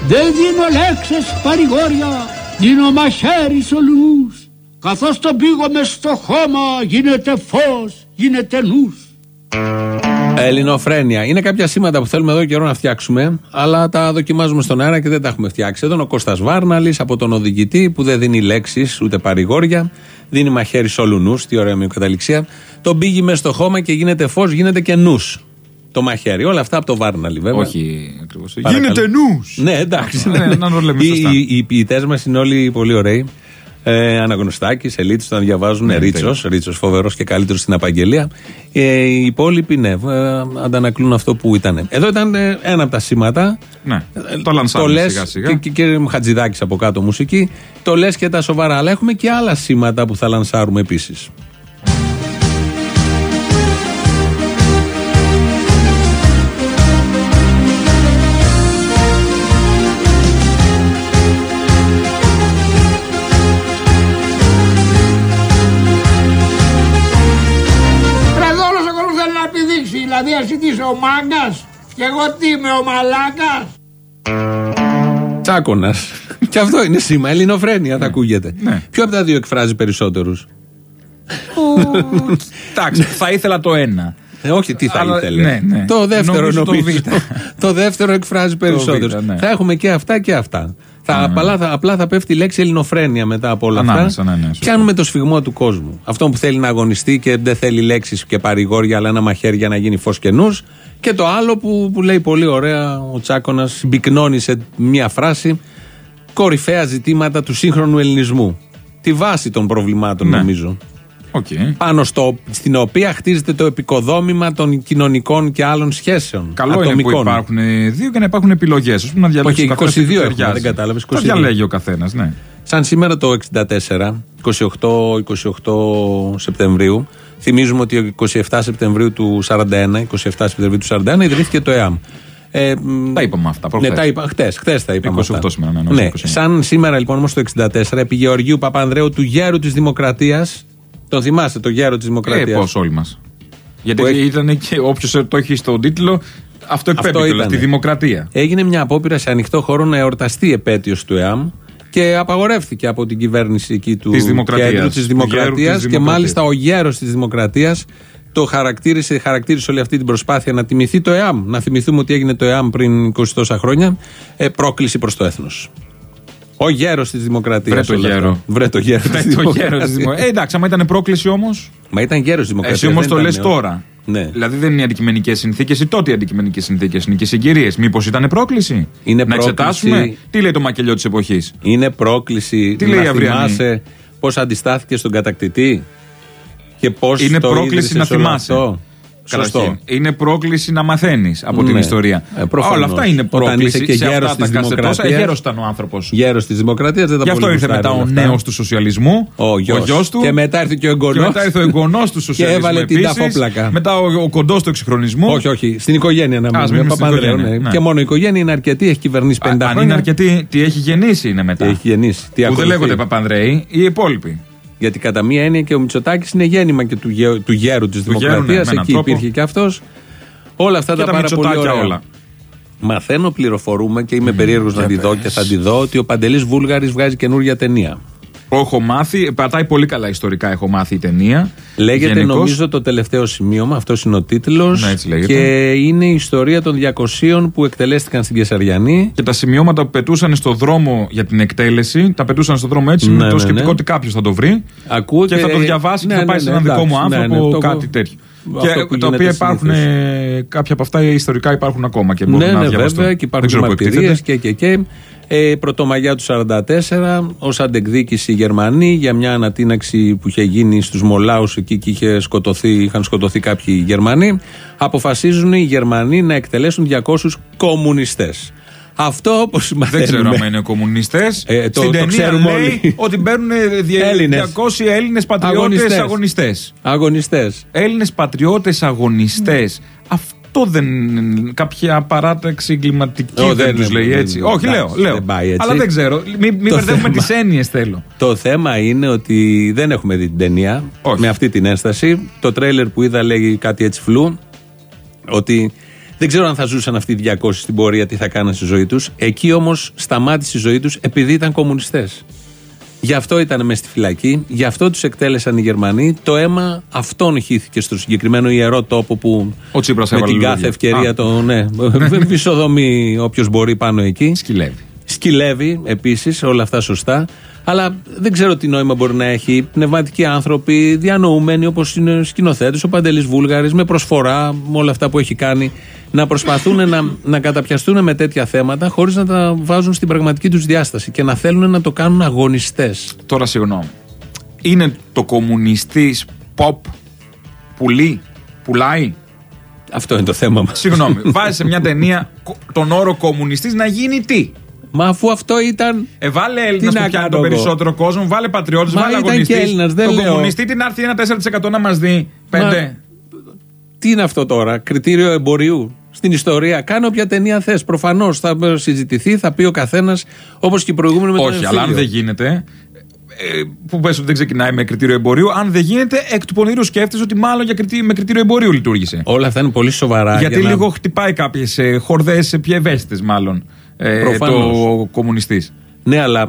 Δεν δίνω λέξεις παρηγόρια, δίνω μαχαίρι σε όλους. Καθώς τον πήγω μες στο χώμα, γίνεται φως, γίνεται νους. Ελληνοφρένεια. Είναι κάποια σήματα που θέλουμε εδώ καιρό να φτιάξουμε, αλλά τα δοκιμάζουμε στον αέρα και δεν τα έχουμε φτιάξει. Εδώ είναι ο Κώστας Βάρναλης από τον οδηγητή που δεν δίνει λέξεις ούτε παρηγόρια. Δίνει μαχαίρι σε όλου νους, τι ωραία μειοκαταληξία. Τον πήγε μέσα στο χώμα και γίνεται φως, γίνεται και νους. Το μαχαίρι. Όλα αυτά από το Βάρναλη βέβαια. Όχι ακριβώς. Παρακαλώ. Γίνεται νους. Ναι, εντάξει. Ναι, ναι, ναι. να το λέμε Οι- σωστά. Οι, οι ποιητές μας είναι όλοι πολύ ωραίοι. Ε, Αναγνωστάκης, Ελίτης, τον διαβάζουν. Ναι, Ρίτσος, τέλεια. Ρίτσος φοβερός και καλύτερος στην απαγγελία. Ε, οι υπόλοιποι, ναι, ε, αντανακλούν αυτό που ήταν. Εδώ ήταν ε, ένα από τα σήματα. Ναι, το λανσάρουμε λες σιγά σιγά. Και, και, και Χατζηδάκης από κάτω μουσική. Το λες και τα σοβαρά. Αλλά έχουμε και άλλα σήματα που θα λανσάρουμε επίσης. Πηδήξει. Δηλαδή εσύ τι είσαι ο μάγκας και εγώ τι είμαι ο μαλάκας. Τσάκονα. και αυτό είναι σήμα. Ελληνοφρένεια θα ακούγεται. Ναι. Ποιο από τα δύο εκφράζει περισσότερους; Εντάξει, θα ήθελα το ένα. Ε, όχι, τι θα Αλλά, ήθελε. ναι, ναι. Το δεύτερο Νομίζω το νομίζω. Β. το δεύτερο εκφράζει περισσότερους. ναι. Θα έχουμε και αυτά και αυτά. Θα, απλά, θα, απλά θα πέφτει η λέξη ελληνοφρένεια μετά από όλα Ανάμεσα, αυτά. ναι, ναι, σωστό. Πιάνουμε το σφιγμό του κόσμου. Αυτό που θέλει να αγωνιστεί και δεν θέλει λέξεις και παρηγόρια, αλλά ένα μαχαίρι για να γίνει φως και νους. Και το άλλο που, που λέει πολύ ωραία ο Τσάκωνας, συμπυκνώνει σε μία φράση κορυφαία ζητήματα του σύγχρονου ελληνισμού. Τη βάση των προβλημάτων, Ναι. νομίζω. Οκ. Πάνω στο, στην οποία χτίζεται το εποικοδόμημα των κοινωνικών και άλλων σχέσεων. Καλό είναι που ατομικών. υπάρχουν ε, δύο και να υπάρχουν επιλογές. Α πούμε να διαλέξεις Όχι, ο καθένας 22 τι του έχουμε, ταιριάζει. δεν κατάλαβες, Το 22. διαλέγει ο καθένας, ναι. Σαν σήμερα το 64, 28, 28 Σεπτεμβρίου, θυμίζουμε ότι 27 Σεπτεμβρίου του 41, 27 Σεπτεμβρίου του 41 ιδρύθηκε το ΕΑΜ. Ε, μ, Τα είπαμε αυτά προχθές. Ναι, τα είπα χτες. Χτες τα είπαμε. 28 αυτά. σήμερα, ναι, ναι. ναι, 29. Σαν σήμερα λοιπόν όμως το 64, επί Γεωργίου Παπανδρέου του γέρου της Δημοκρατίας. Τον θυμάστε, το γέρο της Ε, Δημοκρατία. πώς όλοι μας. Γιατί Που έχει- ήταν και όποιος το έχει στον τίτλο, αυτό εκπέμπει Αυτό κιόλας, ήτανε. τη δημοκρατία. Έγινε μια απόπειρα σε ανοιχτό χώρο να εορταστεί επέτειος του ΕΑΜ και απαγορεύτηκε από την κυβέρνηση εκεί του Της Δημοκρατίας. κέντρου Του της γέρου Δημοκρατίας της και Δημοκρατίας. μάλιστα ο γέρος της Δημοκρατίας το χαρακτήρισε, χαρακτήρισε όλη αυτή την προσπάθεια να τιμηθεί το ΕΑΜ. Να θυμηθούμε ότι έγινε το ΕΑΜ πριν 20 τόσα χρόνια. Ε, πρόκληση προς το έθνος. Ο γέρος της Δημοκρατίας. Βρε το όλα αυτά. γέρο. Βρε το γέρο της το γέρο Δημοκρατίας. της δημο- Ε, εντάξει, άμα ήταν πρόκληση όμως. Μα ήταν γέρος της Δημοκρατίας. Εσύ όμως δεν το ήταν λες νέο. τώρα. Ναι. Δηλαδή δεν είναι οι αντικειμενικές συνθήκες ή τότε οι αντικειμενικές συνθήκες είναι και συγκυρίες. Μήπως ήταν πρόκληση; Είναι να πρόκληση. εξετάσουμε; Τι λέει το μακελιό της εποχής; Είναι πρόκληση Τι να λέει η Αυριανή; θυμάσαι πώς αντιστάθηκε στον κατακτητή και πώς. Είναι πρόκληση να θυμάσαι. Αυτό. Σωστό. Καταρχήν. Είναι πρόκληση να μαθαίνεις από την Ναι. ιστορία. Ε, προφανώς. Όλα αυτά είναι Όταν πρόκληση. είσαι και σε γέρος αυτά της τα κασετόσα. Ε, Δημοκρατίας. γέρος ήταν ο άνθρωπος. Γέρος της Δημοκρατίας δεν τα Γι' αυτό πολύ ήρθε γουστάρει μετά ο όλα αυτά. νέος του σοσιαλισμού. Ο γιος. γιος του. Και μετά ήρθε και ο εγγονός. Και μετά ήρθε ο εγγονός του σοσιαλισμού. έβαλε την επίσης. ταφόπλακα. Μετά ο, ο κοντός του εξυγχρονισμού. Όχι, όχι. Στην οικογένεια να Ας μείνουμε. μείνουμε στην Παπανδρέου, οικογένεια, ναι. ναι. Και μόνο η οικογένεια είναι αρκετή. Έχει κυβερνήσει 50 Α, Αν χρόνια. είναι αρκετή, τι έχει γεννήσει είναι μετά. Τι έχει γεννήσει. Τι που δεν ακολουθεί. λέγονται Παπανδρέοι, οι υπόλοιποι. Γιατί κατά μία έννοια και ο Μητσοτάκης είναι γέννημα και του, γε- του γέρου της Του γέρου, ναι, Δημοκρατία. με έναν Εκεί τρόπο. υπήρχε και αυτός. Όλα αυτά Και τα τα πάρα πολύ Μητσοτάκια ωραία. όλα. Μαθαίνω, πληροφορούμε και είμαι περίεργος να για τη δω πες. και θα τη δω ότι ο Παντελής Βούλγαρης βγάζει καινούργια ταινία. Το έχω μάθει, πατάει πολύ καλά ιστορικά. Έχω μάθει η ταινία. Λέγεται Γενικώς, νομίζω το τελευταίο σημείωμα, αυτός είναι ο τίτλος. Ναι, έτσι λέγεται. Και είναι η ιστορία των 200 που εκτελέστηκαν στην Κεσαριανή. Και τα σημειώματα που πετούσαν στο δρόμο για την εκτέλεση, τα πετούσαν στο δρόμο έτσι Ναι, με το ναι, σκεπτικό ναι. ότι κάποιος θα το βρει. Ακούω και θα το διαβάσει και ναι, θα πάει ναι, σε ναι, έναν δικό μου εντάξει, άνθρωπο, ναι, ναι, το- κάτι τέτοιο. αυτό Και που τα γίνεται οποία υπάρχουν, συνήθως. ε, κάποια από αυτά ιστορικά υπάρχουν ακόμα και μπορούν Ναι, να ναι, διαβαστούν. βέβαια και Δεν υπάρχουν ξέρω πού μαρτυρίες εκτίθεται. και και και. Ε, Πρωτομαγιά του 44, ω αντεκδίκηση οι Γερμανοί για μια ανατείναξη που είχε γίνει στους Μολάους εκεί και είχε σκοτωθεί, είχαν σκοτωθεί κάποιοι Γερμανοί. Αποφασίζουν οι Γερμανοί να εκτελέσουν 200 κομμουνιστές. Αυτό όπως Δεν μαθαίνουμε. ξέρω αν είναι κομμουνιστές. Ε, το- Στην το ταινία ξέρουμε λέει όλοι. ότι μπαίνουν Έλληνες. 200 Έλληνες πατριώτες Αγωνιστές. αγωνιστές. Αγωνιστές. Έλληνες πατριώτες αγωνιστές. Αυτό δεν. κάποια παράταξη εγκληματική Ω, δεν, δεν τους είναι- λέει δεν- έτσι. δεν- Όχι, λέω. εντάξει, λέω. δεν πάει έτσι. Αλλά δεν ξέρω. Μην μη Το μπερδεύουμε θέμα- τις έννοιες θέλω. Το θέμα είναι ότι δεν έχουμε δει την ταινία Όχι. με αυτή την ένσταση. Το τρέιλερ που είδα λέγει κάτι έτσι φλού. Ότι δεν ξέρω αν θα ζούσαν αυτοί οι 200 στην πορεία, τι θα κάναν στη ζωή τους. Εκεί όμως σταμάτησε η ζωή τους επειδή ήταν κομμουνιστές. Γι' αυτό ήταν μέσα στη φυλακή, γι' αυτό τους εκτέλεσαν οι Γερμανοί. Το αίμα αυτών χύθηκε στο συγκεκριμένο ιερό τόπο που Ο Τσίπρας με έβαλε την κάθε λουλούδια. ευκαιρία Α. το ναι, βυσοδομεί όποιος μπορεί πάνω εκεί. Σκυλεύει. Σκυλεύει επίσης, όλα αυτά σωστά. Αλλά δεν ξέρω τι νόημα μπορεί να έχει πνευματικοί άνθρωποι, διανοούμενοι όπως είναι σκηνοθέτε, ο Παντελής Βούλγαρης, με προσφορά, με όλα αυτά που έχει κάνει, να προσπαθούν να, να καταπιαστούν με τέτοια θέματα χωρίς να τα βάζουν στην πραγματική τους διάσταση και να θέλουν να το κάνουν αγωνιστές. Τώρα συγγνώμη. Είναι το κομμουνιστής pop πουλί, πουλάει; Αυτό είναι το θέμα μας. Συγγνώμη. Βάζει σε μια ταινία κο- τον όρο κομμουνιστής να γίνει τι; Μα αφού αυτό ήταν. Ε, βάλε Τι Έλληνα να που πιάνει κάνω τον εγώ; περισσότερο κόσμο, βάλε πατριώτη, Μα βάλε ήταν αγωνιστής. και Έλληνας, δεν τον λέω. κομμουνιστή την άρθει ένα 4% να μας δει. Πέντε. Τι είναι αυτό τώρα, κριτήριο εμπορίου στην ιστορία; Κάνε όποια ταινία θες. Προφανώς θα συζητηθεί, θα πει ο καθένας όπως και οι προηγούμενοι με τον Όχι, αλλά αν εμφύλιο. δεν γίνεται. ε, Που πες ότι δεν ξεκινάει με κριτήριο εμπορίου. Αν δεν γίνεται, εκ του πονηρού σκέφτεσαι ότι μάλλον για κριτή- με κριτήριο εμπορίου λειτουργήσε. Όλα αυτά είναι πολύ σοβαρά. Γιατί για να- λίγο χτυπάει κάποιες χορδές πιο ευαίσθητες, μάλλον. Ε, Προφανώς. το κομμουνιστής. Ναι, αλλά ε,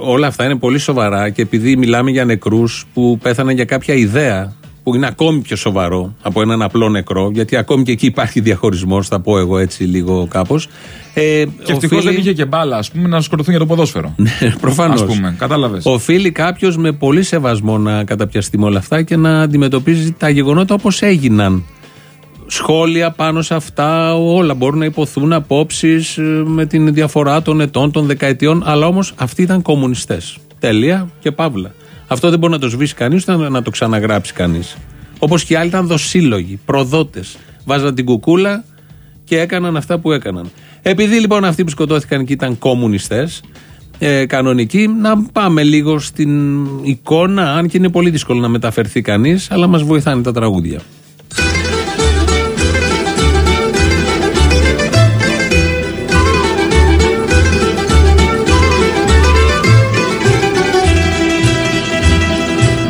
όλα αυτά είναι πολύ σοβαρά και επειδή μιλάμε για νεκρούς που πέθαναν για κάποια ιδέα που είναι ακόμη πιο σοβαρό από έναν απλό νεκρό, γιατί ακόμη και εκεί υπάρχει διαχωρισμός, θα πω εγώ έτσι λίγο κάπως. Ε, Και ευτυχώς δεν είχε και μπάλα, ας πούμε, να σκοτωθούν για το ποδόσφαιρο. Προφανώς. Ας πούμε, κατάλαβες. Οφείλει κάποιος με πολύ σεβασμό να καταπιαστεί με όλα αυτά και να αντιμετωπίζει τα γεγονότα όπως έγιναν. Σχόλια πάνω σε αυτά, όλα μπορούν να υποθούν απόψεις με την διαφορά των ετών, των δεκαετιών, αλλά όμως αυτοί ήταν κομμουνιστές. Τελεία και παύλα. Αυτό δεν μπορεί να το σβήσει κανείς, ούτε να το ξαναγράψει κανείς. Όπως και οι άλλοι ήταν δοσύλλογοι, προδότες. Βάζαν την κουκούλα και έκαναν αυτά που έκαναν. Επειδή λοιπόν αυτοί που σκοτώθηκαν εκεί ήταν κομμουνιστές ε, κανονικοί, να πάμε λίγο στην εικόνα, αν και είναι πολύ δύσκολο να μεταφερθεί κανείς, αλλά μας βοηθάνε τα τραγούδια.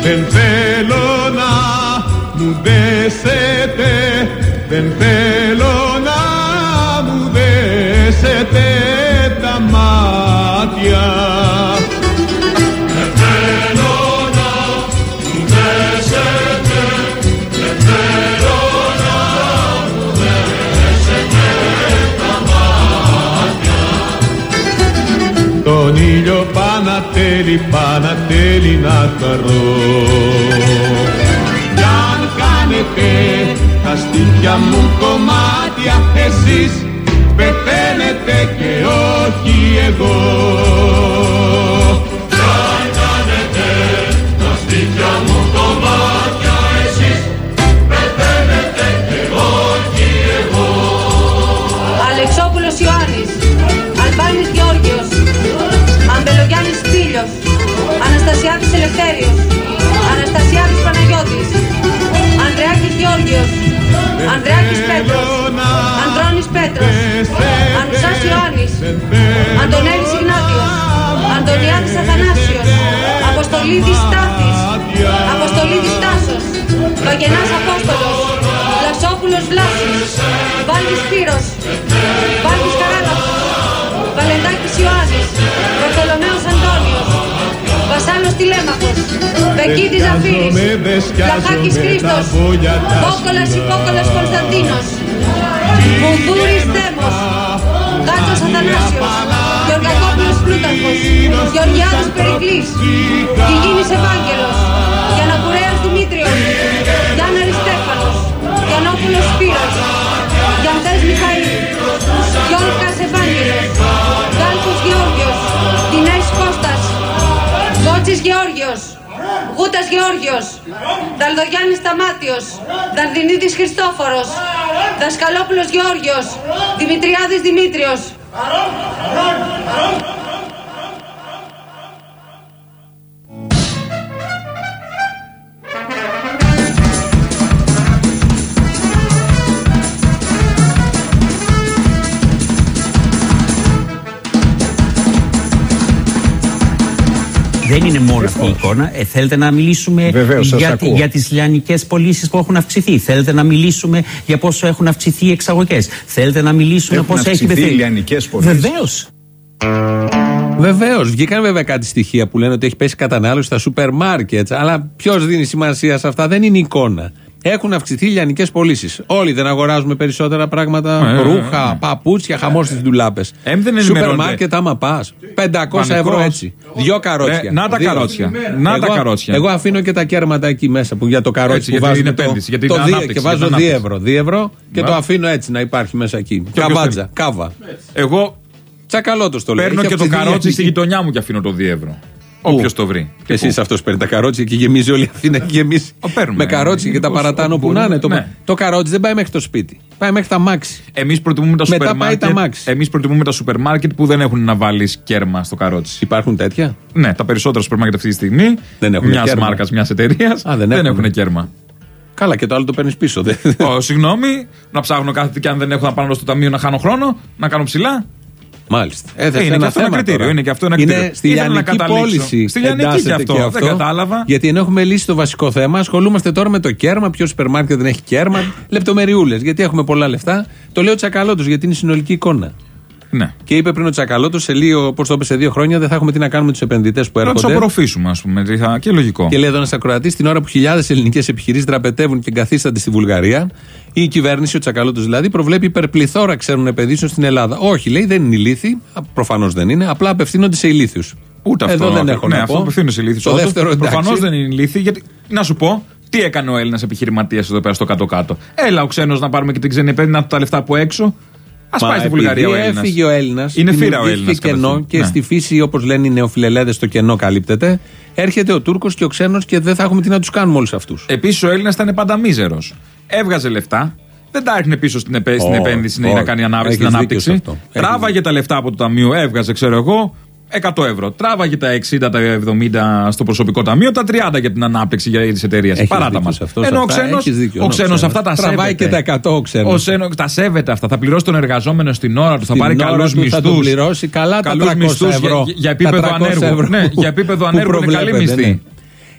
Δεν θέλω να μου δέσετε Δεν θέλω να μου δέσετε τα μάτια. Δεν θέλω να μου δέσετε Δεν θέλω να μου δέσετε τα μάτια. Τον ήλιο πανατέλει, πανατέλει να χαρώ Κι αν κάνετε τα στήθια μου κομμάτια εσείς πεθαίνετε και όχι εγώ Ελευθέριος Αναστασιάδης Παναγιώτης Ανδρεάκης Γεώργιος Ανδρεάκης Πέτρος Ανδρώνης Πέτρος Αντουσάς Ιωάννης Αντωνέλης Ιγνάτιος Αντωνιάδης Αθανάσιος Αποστολίδης Στάθης Αποστολίδης Τάσος Βαγγενάς Απόστολος Βλασόπουλος Βλάσης Βάλτης Πύρος Βάλτης Καράγαπος Τηλέμαχος. Μπεκίδης Ζαφύρης. Λαχάκης Χρήστος. Βόκολας Υπόκολας Κωνσταντίνος. Μουνδούρης Θέμος Γάτσος Αθανάσιος. Γεωργακόπουλος Πλούταρχος. Γεωργιάδης Περικλής. Γηγίνης Ευάγγελος. Γιανακουρέας Δημήτριος. Γιάνναρης Στέφανος. Γιαννόπουλος Σπύρος. Γιανθές Μιχαήλ. Γιώργας Ευάγγελος Γότσης Γεώργιος Γούτας Γεώργιος Δαλδογιάννης Σταμάτιος Δαρδινίδης Χριστόφορος Δασκαλόπουλος Γεώργιος Δημητριάδης Δημήτριος Δεν είναι μόνο αυτή η εικόνα. Ε, θέλετε να μιλήσουμε Βεβαίως, σας για, ακούω. για τις λιανικές πωλήσεις που έχουν αυξηθεί; Θέλετε να μιλήσουμε για πόσο έχουν αυξηθεί οι εξαγωγές; Θέλετε να μιλήσουμε Έχουν πόσο έχει αυξηθεί πεθύνει. οι λιανικές πωλήσεις. Βεβαίως. Βεβαίως, βγήκαν βέβαια κάτι στοιχεία που λένε ότι έχει πέσει η κατανάλωση στα σούπερ μάρκετς. Αλλά ποιος δίνει σημασία σε αυτά, δεν είναι εικόνα. Έχουν αυξηθεί οι λιανικές πωλήσεις. Όλοι δεν αγοράζουμε περισσότερα πράγματα. Ε, ρούχα, παπούτσια, χαμός στις ντουλάπες. Εμ, δεν Σούπερ ενημερώνεται. μάρκετ, άμα πας. 500 Πανικός. ευρώ έτσι. Δύο καρότσια. Ε, να τα Δύο. καρότσια. Να τα Εγώ- καρότσια. Εγώ αφήνω και τα κέρματα εκεί μέσα που για το καρότσι Έτσι, που γιατί βάζουμε είναι το, επένδυση, γιατί το είναι δύο- ανάπτυξη, και βάζω για την 2 ανάπτυξη. ευρώ. 2 ευρώ και Μπα. το αφήνω έτσι να υπάρχει μέσα εκεί. ποιος Καβάτζα, θέλει. κάβα. Εγώ Τσακαλώτος το λέω. παίρνω Έχει και το αυξηθεί η καρότσι στη εθνική. γειτονιά μου και αφήνω το 2 ευρώ. Όποιος το βρει. Και εσείς αυτός παίρνει τα καρότσια και γεμίζει όλη η Αθήνα και γεμίζει. παίρνουμε. Με καρότσια και τα Όσο- παρατάνω όπου που να είναι. μπορούμε. Το, Ναι. το καρότσι δεν πάει μέχρι το σπίτι. Πάει μέχρι τα μάξι. Εμείς προτιμούμε τα Μετά σούπερ πάει τα μάρκετ. μάξι. Εμείς προτιμούμε τα σούπερ μάρκετ που δεν έχουν να βάλεις κέρμα στο καρότσι. Υπάρχουν τέτοια; Ναι, τα περισσότερα σούπερ μάρκετ αυτή τη στιγμή. Δεν έχουν Μιας κέρμα. μάρκας, μιας εταιρείας. Α, δεν δεν έχουν. έχουν κέρμα. Καλά, και το άλλο το παίρνεις πίσω. δεν- Ω, συγγνώμη, να ψάχνω κάθε τι και αν δεν έχω να πάω στο ταμείο να χάνω χρόνο, να κάνω ψηλά. Μάλιστα. Ε, είναι και αυτό ένα κριτήριο, είναι και αυτό ένα κριτήριο. στη Ήθελα να λιανική καταλήξω. πώληση. Στη λιανική εντάσσεται και αυτό. Δεν κατάλαβα. Γιατί ενώ έχουμε λύσει το βασικό θέμα, ασχολούμαστε τώρα με το κέρμα. Ποιο σούπερ μάρκετ δεν έχει κέρμα. Λεπτομεριούλες. Γιατί έχουμε πολλά λεφτά. Το λέω τσακαλώτος γιατί είναι η συνολική εικόνα. Ναι. Και είπε πριν ο Τσακαλώτος, σε λίγο, πώ το είπε, σε δύο χρόνια δεν θα έχουμε τι να κάνουμε τους επενδυτές που Να τους έρχονται. απορροφήσουμε, ας πούμε. τι θα- Και λογικό. Και λέει εδώ ένας ακροατής, την ώρα που χιλιάδες ελληνικές επιχειρήσεις δραπετεύουν και εγκαθίστανται στη Βουλγαρία, η κυβέρνηση, ο Τσακαλώτος δηλαδή, προβλέπει υπερπληθώρα ξένων επενδύσεων στην Ελλάδα. Όχι, λέει, δεν είναι ηλίθιοι, προφανώς δεν είναι, απλά απευθύνονται σε ηλίθιους. Ούτε αυτό. Εδώ δεν έχω ναι, να αυτό πω. απευθύνω σε λύθη. Το δεύτερο εντάξει. Προφανώς δεν είναι λύθη, γιατί να σου πω, τι έκανε ο Έλληνας επιχειρηματίας εδώ πέρα στο κάτω-κάτω. Έλα ο ξένος να πάρουμε και την ξένη επένδυση, να του τα λεφτά που έξω. Α Μα πάει στη Βουλγαρία ο επειδή Έλληνας. Έφυγε ο Έλληνας. Είναι φύρα ο Έλληνας. κενό και στη φύση, όπως λένε οι νεοφιλελέδες, το κενό καλύπτεται. Έρχεται ο Τούρκος και ο ξένος και δεν θα έχουμε τι να τους κάνουμε όλους αυτούς. Επίσης ο Έλληνας ήταν πάντα μίζερος. Έβγαζε λεφτά, δεν τα έριχνε πίσω στην, επέ- στην Όχι, επένδυση ή όχι. να κάνει ανάπτυξη, Έχεις στην δίκιο σε ανάπτυξη. αυτό. Έχεις Τράβαγε τα λεφτά από το ταμείο, έβγαζε, ξέρω εγώ, 100 ευρώ. Τράβαγε τα 60, τα 70 στο προσωπικό ταμείο, τα 30 για την ανάπτυξη για τις εταιρείες. Έχεις Παράτα δίκιο μας. σε αυτό, σε Ενώ ο αυτά. ξένο Έχεις δίκιο, ο ναι, ο ξένος ξένος. αυτά τα Τραβάει σέβεται. και τα 100 ο ξένος. Ο ξένος τα σέβεται αυτά. Θα πληρώσει τον εργαζόμενο στην ώρα του, θα Στην πάρει ώρα καλούς του θα μισθούς. του πληρώσει καλά τα 300 ευρώ. Για, για Τα επίπεδο 300 ανέργου. ευρώ Ναι, που- για επίπεδο που ανέργου είναι καλή προβλέπεται, μισθή. ναι.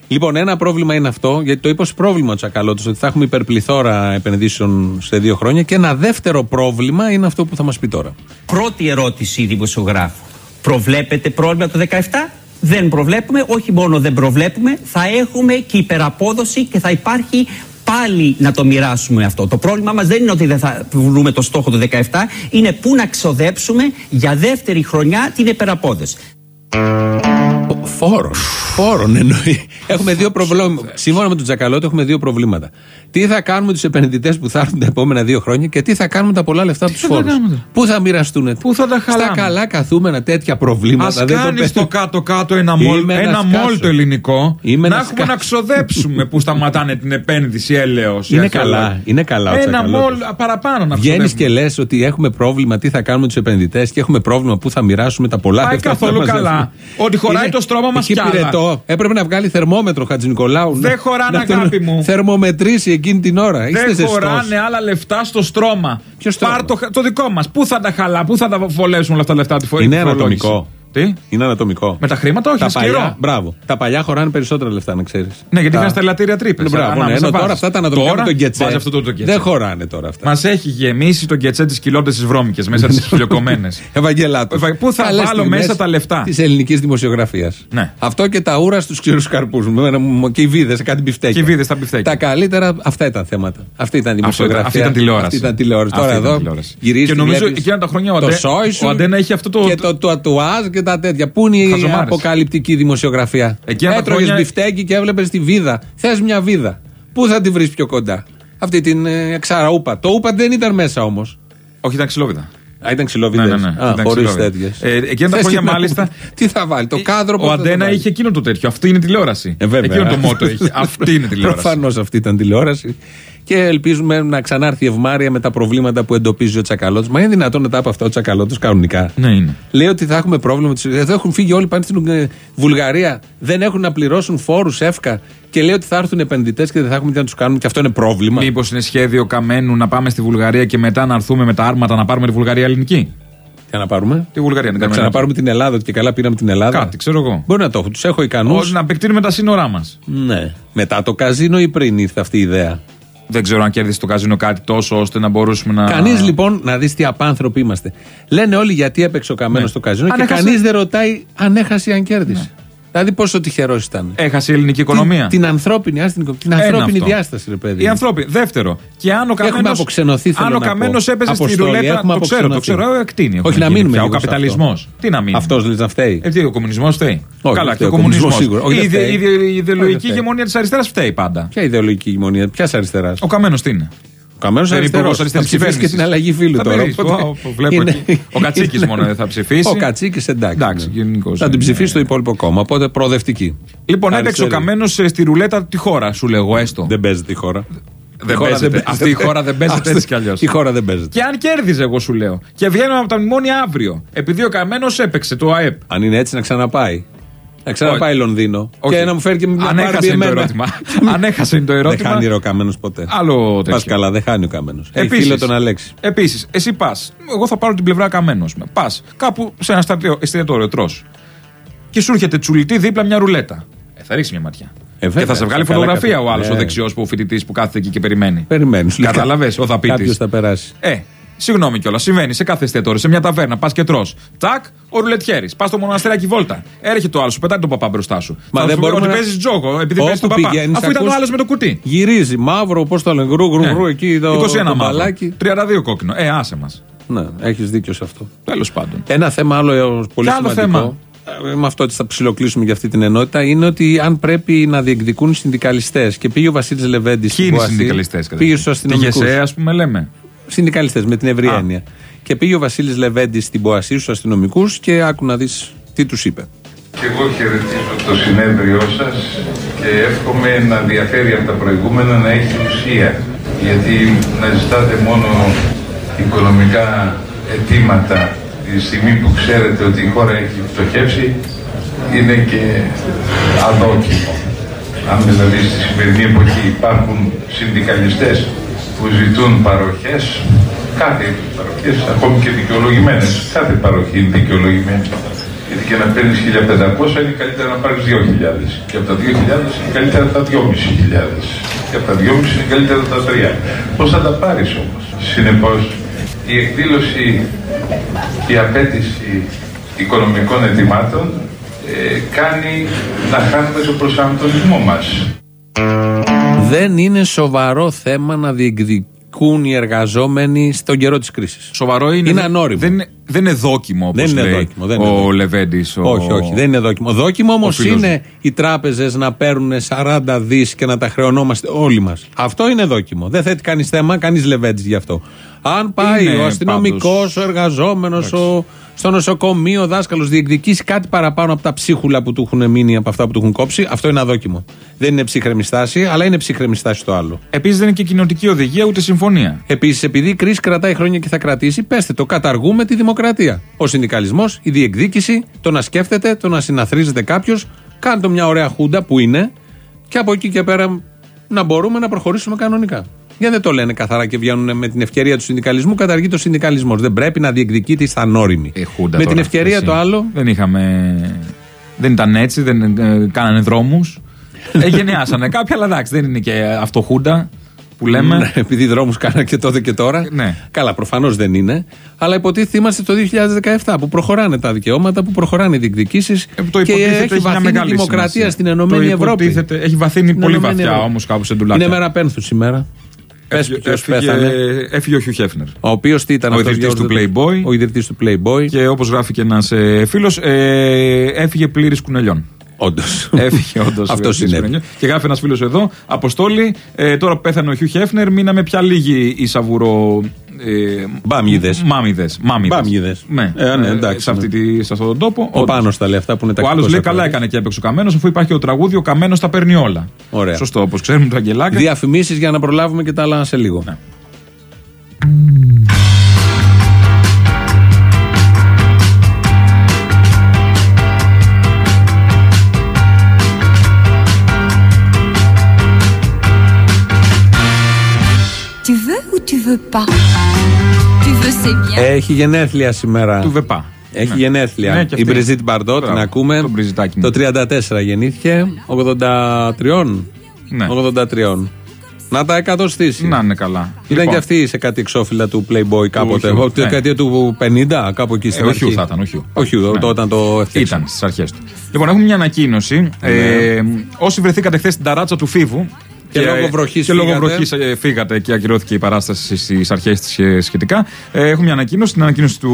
Λοιπόν, ένα πρόβλημα είναι αυτό, γιατί το είπες ως πρόβλημα ο Τσακαλώτος, ότι θα έχουμε υπερπληθώρα επενδύσεων σε δύο χρόνια. Και ένα δεύτερο πρόβλημα είναι αυτό που θα μας πει τώρα. Πρώτη ερώτηση δημοσιογράφου. Προβλέπετε πρόβλημα το 17? Δεν προβλέπουμε, όχι μόνο δεν προβλέπουμε, θα έχουμε και υπεραπόδοση και θα υπάρχει πάλι να το μοιράσουμε αυτό. Το πρόβλημα μας δεν είναι ότι δεν θα βρούμε το στόχο του 17, είναι πού να ξοδέψουμε για δεύτερη χρονιά την υπεραπόδοση. Φόρων. Φόρων εννοεί. Έχουμε δύο προβλήματα. Σύμφωνα με τον Τζακαλώτο, έχουμε δύο προβλήματα. Τι θα κάνουμε τους επενδυτές που θα έρθουν τα επόμενα δύο χρόνια και τι θα κάνουμε τα πολλά λεφτά από τους θα φόρους; κάνουμε. Πού θα μοιραστούν. Πού θα τα Στα χαλάμε; καλά καθούμενα τέτοια προβλήματα. Α δεν το κάνεις παίρνω. στο κάτω-κάτω ένα μόλ, Είμαι να ένας σκάσω. μόλ το ελληνικό. Είμαι να να έχουμε σκάσω. να ξοδέψουμε που σταματάνε την επένδυση έλεος. οι Είναι αρχαιολόγοι. καλά, είναι καλά ο Ένα Τσακαλώτος. μόλ παραπάνω να Βγαίνεις ξοδέψουμε. και λες ότι έχουμε πρόβλημα, τι θα κάνουμε τους επενδυτές και έχουμε πρόβλημα πού θα μοιράσουμε τα πολλά Πάει λεφτά που θα καθόλου μαζεύουμε. καλά. Ότι χωράει το στρώμα μας εκεί κι άλλα. Πυρετό. Έπρεπε να βγάλει θερμόμετρο Χατζη Νικολάου. Δεν να- χωράνε, να τον αγάπη μου. Θερμομετρήσει εκείνη την ώρα. Είστε Δεν ζεστός. χωράνε άλλα λεφτά στο στρώμα. Ποιος στρώμα; Πάρ το, το δικό μας. Πού θα τα χαλά, πού θα τα βολέψουμε όλα αυτά τα λεφτά τη φορά. Είναι ανατομικό. Τι; Είναι ανατομικό. Με τα χρήματα, όχι, τα σκληρό. παλιά, μπράβο. Τα παλιά χωράνε περισσότερα λεφτά, να ξέρεις. Ναι, γιατί είχαν στα ελαττήρια τρύπες. Μπράβο, ναι, ενώ τώρα αυτά τα ανατομικά με τον κετσέ. Βάζεις αυτό το, το κετσέ. Δεν χωράνε τώρα αυτά. Μας έχει γεμίσει το κετσέ τη κοιλώντε της βρώμικες μέσα στι χιλιοκομμένε. Ευαγγελάτο. Ευα- πού θα βάλω μέσα τα λεφτά; Της ελληνικής δημοσιογραφίας. Ναι. Αυτό και τα ούρα στους ξηρούς καρπούς. Και οι βίδες, κάτι μπιφτέκια. Και οι βίδες στα μπιφτέκια. Τα καλύτερα, αυτά ήταν θέματα. Αυτή ήταν η Αυτό ήταν- δημοσιογραφία. αυτή ήταν τηλεόραση. Αυτή ήταν τηλεόραση. Αυτή Τώρα ήταν εδώ τηλεόραση. γυρίζεις. Και νομίζω βλέπεις εκείνα τα χρόνια ο το Αντέ- σόι σου ο Αντένα είχε αυτό το- Και το τουατουάζ και τα τέτοια. Πού είναι η Χαζομάρες. αποκαλυπτική δημοσιογραφία; Εκείνα τα Έτρωγες χρόνια- μπιφτέκι και έβλεπες τη βίδα. Θες μια βίδα. Πού θα τη βρεις πιο κοντά; Αυτή την ε, εξαραούπα. Το ούπα δεν ήταν μέσα όμως. Όχι, ήταν ξυλόβιδα. Α, ήταν ξυλοβίδε. Ναι, ναι, ναι. Ήταν Χωρίς ξυλόβιδα. τέτοιες. Ε, εκείνα τα χρόνια μάλιστα- Τι θα βάλει, το κάδρο Ο Αντένα είχε εκείνο το τέτοιο. Αυτή είναι τηλεόραση. Ε, βέβαια. Εκείνο το μότο είχε. Αυτή είναι τηλεόραση. Προφανώς αυτή ήταν τηλεόραση. Και ελπίζουμε να ξανάρθει η ευμάρεια με τα προβλήματα που εντοπίζει ο Τσακαλώτο. Μα είναι δυνατόν να τα από αυτά ο Τσακαλώτο κανονικά. Ναι, είναι. Λέει ότι θα έχουμε πρόβλημα. με τους- Εδώ έχουν φύγει όλοι πάνε στην ε, Βουλγαρία. Δεν έχουν να πληρώσουν φόρους, εύκα. Και λέει ότι θα έρθουν επενδυτές και δεν θα έχουμε τι να τους κάνουμε. Και αυτό είναι πρόβλημα. Μήπως είναι σχέδιο καμένου να πάμε στη Βουλγαρία και μετά να έρθουμε με τα άρματα να πάρουμε τη Βουλγαρία ελληνική; Για να πάρουμε. Τη Βουλγαρία, Να κάνουμε ξαναπάρουμε την Ελλάδα ότι και καλά πήραμε την Ελλάδα. Κάτι, ξέρω εγώ. Μπορεί να το έχω. Τους έχω ικανούς. Όχι να επεκτείνουμε τα σύνορά μας. Ναι. Μετά το καζίνο ή πριν ήρθε αυτή η ιδέα; Δεν ξέρω αν κέρδισε το καζίνο κάτι τόσο ώστε να μπορούσουμε να. Κανείς λοιπόν, να δεις τι απάνθρωποι είμαστε. Λένε όλοι γιατί έπαιξε ο καμένος Ναι. στο καζίνο Αν και έχασε- κανείς δεν ρωτάει αν έχασε ή αν κέρδισε. Δηλαδή πόσο τυχερός ήταν. Έχασε η ελληνική οικονομία. Την, την ανθρώπινη, ας την, την Ένα ανθρώπινη αυτό. διάσταση, ρε παιδί. Η ανθρώπινη. Δεύτερο. Και αν ο Έχουμε Καμένος, αποξενωθεί, θέλω αν ο να Καμένος πω. έπαιζε στη Αποστόλη, ρουλέτα. έχουμε Το ξέρω, το αποξενωθεί. ξέρω. ε, Εκτείνει. Όχι, έχουμε να γίνει μείνουμε πια. Ο λίγο σε καπιταλισμός. αυτό. Τι να μείνει. Αυτός λε να φταίει. Ε, τι, ο κομμουνισμός φταίει. Όχι, Καλά, δεν και ο φταίει. Ο κομμουνισμός κομμουνισμός. σίγουρα. Όχι, Η, δεν ιδε- φταίει. η ιδε- η Όχι, ιδεολογική δεν φταίει. ηγεμονία της αριστεράς φταίει πάντα. Ποια ιδεολογική ηγεμονία, ποιας αριστεράς; Ο Καμένος τι είναι; Ο Καμένος Δεν είναι αριστερός. υπουργός Θα αριστερής ψηφίσει και κυβέρνησης. την αλλαγή φίλου Θα τώρα. περίσει. οπότε Ο- ο- βλέπω είναι- εκεί. Ο Κατσίκης είναι- μόνο δεν θα ψηφίσει. Ο Κατσίκης εντάξει. Εντάξει, ναι. γενικώς Θα την είναι. ψηφίσει το υπόλοιπο κόμμα. Οπότε προοδευτική. Λοιπόν, έπαιξε ο Αριστερή. Καμένο στη ρουλέτα τη χώρα, σου λέγω έστω. Δεν παίζεται η χώρα. Δεν Η χώρα παίζεται. δεν Αυτή η χώρα δεν παίζεται Αυτή- έτσι κι αλλιώς. Η χώρα δεν παίζεται. Και αν κέρδιζε, εγώ σου λέω. Και βγαίνουμε από τα μνημόνια αύριο. Επειδή ο Καμένος έπαιξε το ΑΕΠ. Αν είναι έτσι να ξαναπάει. Να ξαναπάει Λονδίνο. Όχι. Και να μου φέρει και μια Αν Barbie έχασε είναι το εμένα. ερώτημα. Αν έχασε είναι το Δεν ερώτημα. χάνει ρε ο Καμένο ποτέ. Άλλο τέτοιο. Πα καλά, δεν χάνει ο Καμένο. Έχει Επίσης- φίλο τον Αλέξη. Επίσης, εσύ πας. Εγώ θα πάρω την πλευρά καμένο. Πας κάπου σε ένα στρατιώ- εστιατόριο, τρώ. Και σου έρχεται τσουλητή δίπλα μια ρουλέτα. Ε, θα ρίξει μια ματιά. Ε, βέβαια, και θα σε βγάλει καλά φωτογραφία κατά- ο άλλος, Ναι. ο δεξιός που ο φοιτητής που κάθεται εκεί και περιμένει. Περιμένεις. Κατάλαβες, ο θαπίτη. Κάποιος θα περάσει. Ε, συγγνώμη κιόλας, συμβαίνει σε κάθε εστιατόριο, σε μια ταβέρνα, πας και τρώ. Τσακ, ο ρουλετιέρης. Πας στο μοναστηράκι βόλτα. Έρχεται ο άλλος, σου πετάει τον παπά μπροστά σου. Μα θα δεν σου πει μπορούμε ότι να- παίζεις τζόγο, επειδή Όπου παίζει τον παπά. πηγαίνεις, Αφού ήταν ο ακούς- άλλος με το κουτί. Γυρίζει μαύρο, πώς το λένε, γκρου, γκρου, Ναι. γκρου, εκεί το, 21 το μαύρο. μπαλάκι. 32 κόκκινο. Ε, άσε μας. Ναι, έχεις δίκιο σε αυτό. Τέλος πάντων. Ένα θέμα άλλο ε, πολύ Ποιο άλλο σημαντικό. θέμα; ε, Με αυτό ότι θα ψιλοκλείσουμε για αυτή την ενότητα είναι ότι αν πρέπει να διεκδικούν οι συνδικαλιστές και πήγε ο Βασίλης Λεβέντης. Ποιοι είναι οι συνδικαλιστές, Πήγε στους αστυνομικούς. Τη ΓΕΣΕ, ας πούμε, λέμε. Συνδικαλιστές με την ευρύ Α. έννοια. Και πήγε ο Βασίλης Λεβέντης στην Ποασί στους αστυνομικούς και άκου να δεις τι τους είπε. Και εγώ χαιρετίζω το συνέδριό σας και εύχομαι να διαφέρει από τα προηγούμενα να έχει ουσία. Γιατί να ζητάτε μόνο οικονομικά αιτήματα τη στιγμή που ξέρετε ότι η χώρα έχει φτωχεύσει είναι και αδόκιμο. Αν δηλαδή στη σημερινή εποχή υπάρχουν συνδικαλιστές που ζητούν παροχές, κάθε είδους παροχές, ακόμη και δικαιολογημένες, κάθε παροχή είναι δικαιολογημένη. Γιατί και να παίρνεις 1500 είναι καλύτερα να πάρεις 2.000. Και από τα 2.000 είναι καλύτερα τα 2.500. Και από τα 2.500 είναι καλύτερα τα 3. Πώς θα τα πάρεις όμως; Συνεπώς, η εκδήλωση και η απέτηση οικονομικών αιτημάτων ε, κάνει να χάνουμε τον προσανατολισμό μας. Δεν είναι σοβαρό θέμα να διεκδικούν οι εργαζόμενοι στον καιρό της κρίσης. Σοβαρό είναι. Είναι δεν- ανώριμο. Δεν, είναι- δεν είναι δόκιμο όπως Δεν είναι λέει δόκιμο, δεν είναι ο δόκιμο. Λεβέντης. Όχι, όχι, δεν είναι δόκιμο. Δόκιμο όμως ο φίλος είναι οι τράπεζες να παίρνουν 40 δις και να τα χρεωνόμαστε όλοι μας. Αυτό είναι δόκιμο. Δεν θέτει κανείς θέμα, κανείς λεβέντης γι' αυτό. Αν πάει Είναι ο αστυνομικός, πάντως- ο εργαζόμενος, ο, στο νοσοκομείο, ο δάσκαλος διεκδικήσει κάτι παραπάνω από τα ψίχουλα που του έχουν μείνει από αυτά που του έχουν κόψει, αυτό είναι αδόκιμο. Δεν είναι ψύχρεμη στάση, αλλά είναι ψύχρεμη στάση το άλλο. Επίσης δεν είναι και κοινοτική οδηγία ούτε συμφωνία. Επίσης, επειδή η κρίση κρατάει χρόνια και θα κρατήσει, πέστε το, καταργούμε τη δημοκρατία. Ο συνδικαλισμός, η διεκδίκηση, το να σκέφτεται, το να συναθρίζεται κάποιος, κάντε μια ωραία χούντα που είναι και από εκεί και πέρα να μπορούμε να προχωρήσουμε κανονικά. Γιατί δεν το λένε καθαρά και βγαίνουν με την ευκαιρία του συνδικαλισμού, καταργεί το συνδικαλισμό. Δεν πρέπει να διεκδικείται στα ανώριμη. Ε, χούντα με τώρα, την ευκαιρία εσύ. το άλλο. Δεν είχαμε. Δεν ήταν έτσι, δεν ε, κάνανε δρόμους. ε, γενιάσανε κάποια, αλλά εντάξει, δεν είναι και αυτό χούντα που λέμε. Ναι, επειδή δρόμους κάνανε και τότε και τώρα. Ναι. Καλά, προφανώς δεν είναι. Αλλά υποτίθεται είμαστε το 2017 που προχωράνε τα δικαιώματα, που προχωράνε οι διεκδικήσεις. Ε, το και υποτίθεται έχει έχει μια βαθύνει η μεγάλη δημοκρατία σημασία. στην Ενωμένη Το Ευρώπη. υποτίθεται έχει βαθύνει Στην πολύ Ενωμένη βαθιά Ευρώπη. όμως κάπου σε ντουλάκια. Είναι μέρα πένθους σήμερα. Πες Έφυγε- ποιος έφυγε- πέθανε. Έφυγε ο Χιου Χέφνερ. Ο οποίος τι ήταν Ο αυτός, ιδρυτής του Γιώργος, δεν- Playboy. Ο ιδρυτής του Playboy. Και όπως γράφει και ένας ε, φίλος, ε, έφυγε πλήρης κουνελιών. Όντως. Έφυγε όντως. Αυτό συνέβη. Και γράφει ένας φίλος εδώ, Αποστόλη, ε, τώρα που πέθανε ο Χιου Χέφνερ, μείναμε πια λίγοι οι σαβουρο. Ε, Μπάμιδες. Μάμιδες. Μάμιδες. Μπάμιδες. Ναι, Ε, ναι, ε, εντάξει, σε, αυτή ναι. τη, σε αυτόν τον τόπο. Ο Πάνος τα λέει αυτά που είναι Ο άλλος τακτικός λέει καλά αφράτης. έκανε και έπαιξε ο Καμένος, αφού υπάρχει και το τραγούδι Ο Καμένος τα παίρνει όλα. Ωραία. Σωστό, όπως ξέρουμε το Αγγελάκα. Διαφημίσεις για να προλάβουμε και τα άλλα σε λίγο. Ναι. Veux ou tu veux pas Tu veux, c'est bien. Έχει γενέθλια σήμερα. Του Βεπά. Έχει Ναι. γενέθλια. Ναι, και η αυτή. Μπριζίτ Μπαρντό, την Μπράβο, ακούμε. το μπριζιτάκι μου. Το 34 γεννήθηκε. 83. Ναι. 83. Να τα εκατοστήσει. Να είναι καλά. Ήταν Λοιπόν. και αυτή σε κάτι εξώφυλλα του Playboy κάποτε. Χιου, Από τη ναι. δεκαετία του 50, κάπου εκεί στην Ε, ο αρχή. Χιου θα ήταν, ο Χιου. Όχι, Ναι. όταν το έφτιαξε. Ήταν στις αρχές του. Λοιπόν, έχουμε μια ανακοίνωση. Ναι. Ε, όσοι βρεθήκατε χθες στην ταράτσα του Φίβου. Και λόγω βροχής και λόγω φύγατε. βροχής, ε, φύγατε και ακυρώθηκε η παράσταση στις αρχές της σχετικά. Ε, έχουμε μια ανακοίνωση, την ανακοίνωση του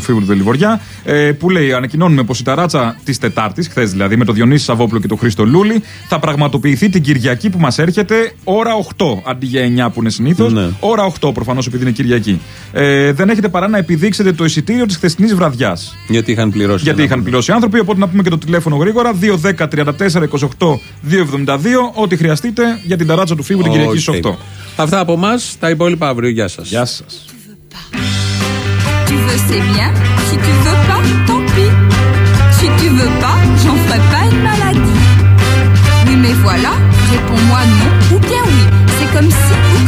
Φίβου του Δελιβοριά, ε, που λέει: Ανακοινώνουμε πως η ταράτσα της Τετάρτης, χθες δηλαδή, με τον Διονύση Σαββόπουλο και τον Χρήστο Λούλη, θα πραγματοποιηθεί την Κυριακή που μας έρχεται ώρα 8 αντί για 9 που είναι συνήθως. Ναι. Ώρα 8 προφανώς επειδή είναι Κυριακή. Ε, δεν έχετε παρά να επιδείξετε το εισιτήριο της χθεσινής βραδιάς. Γιατί είχαν πληρώσει. Γιατί ένα είχαν πληρώσει οι άνθρωποι, οπότε να πούμε και το τηλέφωνο γρήγορα. 210 34 28 272. Ό,τι χρειαστείτε για την ταράτσα του Φίβου την Κυριακή στις 8 Οκ.. Αυτά από εμάς. Τα υπόλοιπα αύριο. Γεια σας. Γεια σας. Tu veux, c'est bien. Si tu veux pas, tant pis. Si tu veux pas, j'en ferai pas une maladie. Oui, mais voilà, réponds-moi non ou bien oui. C'est comme si ou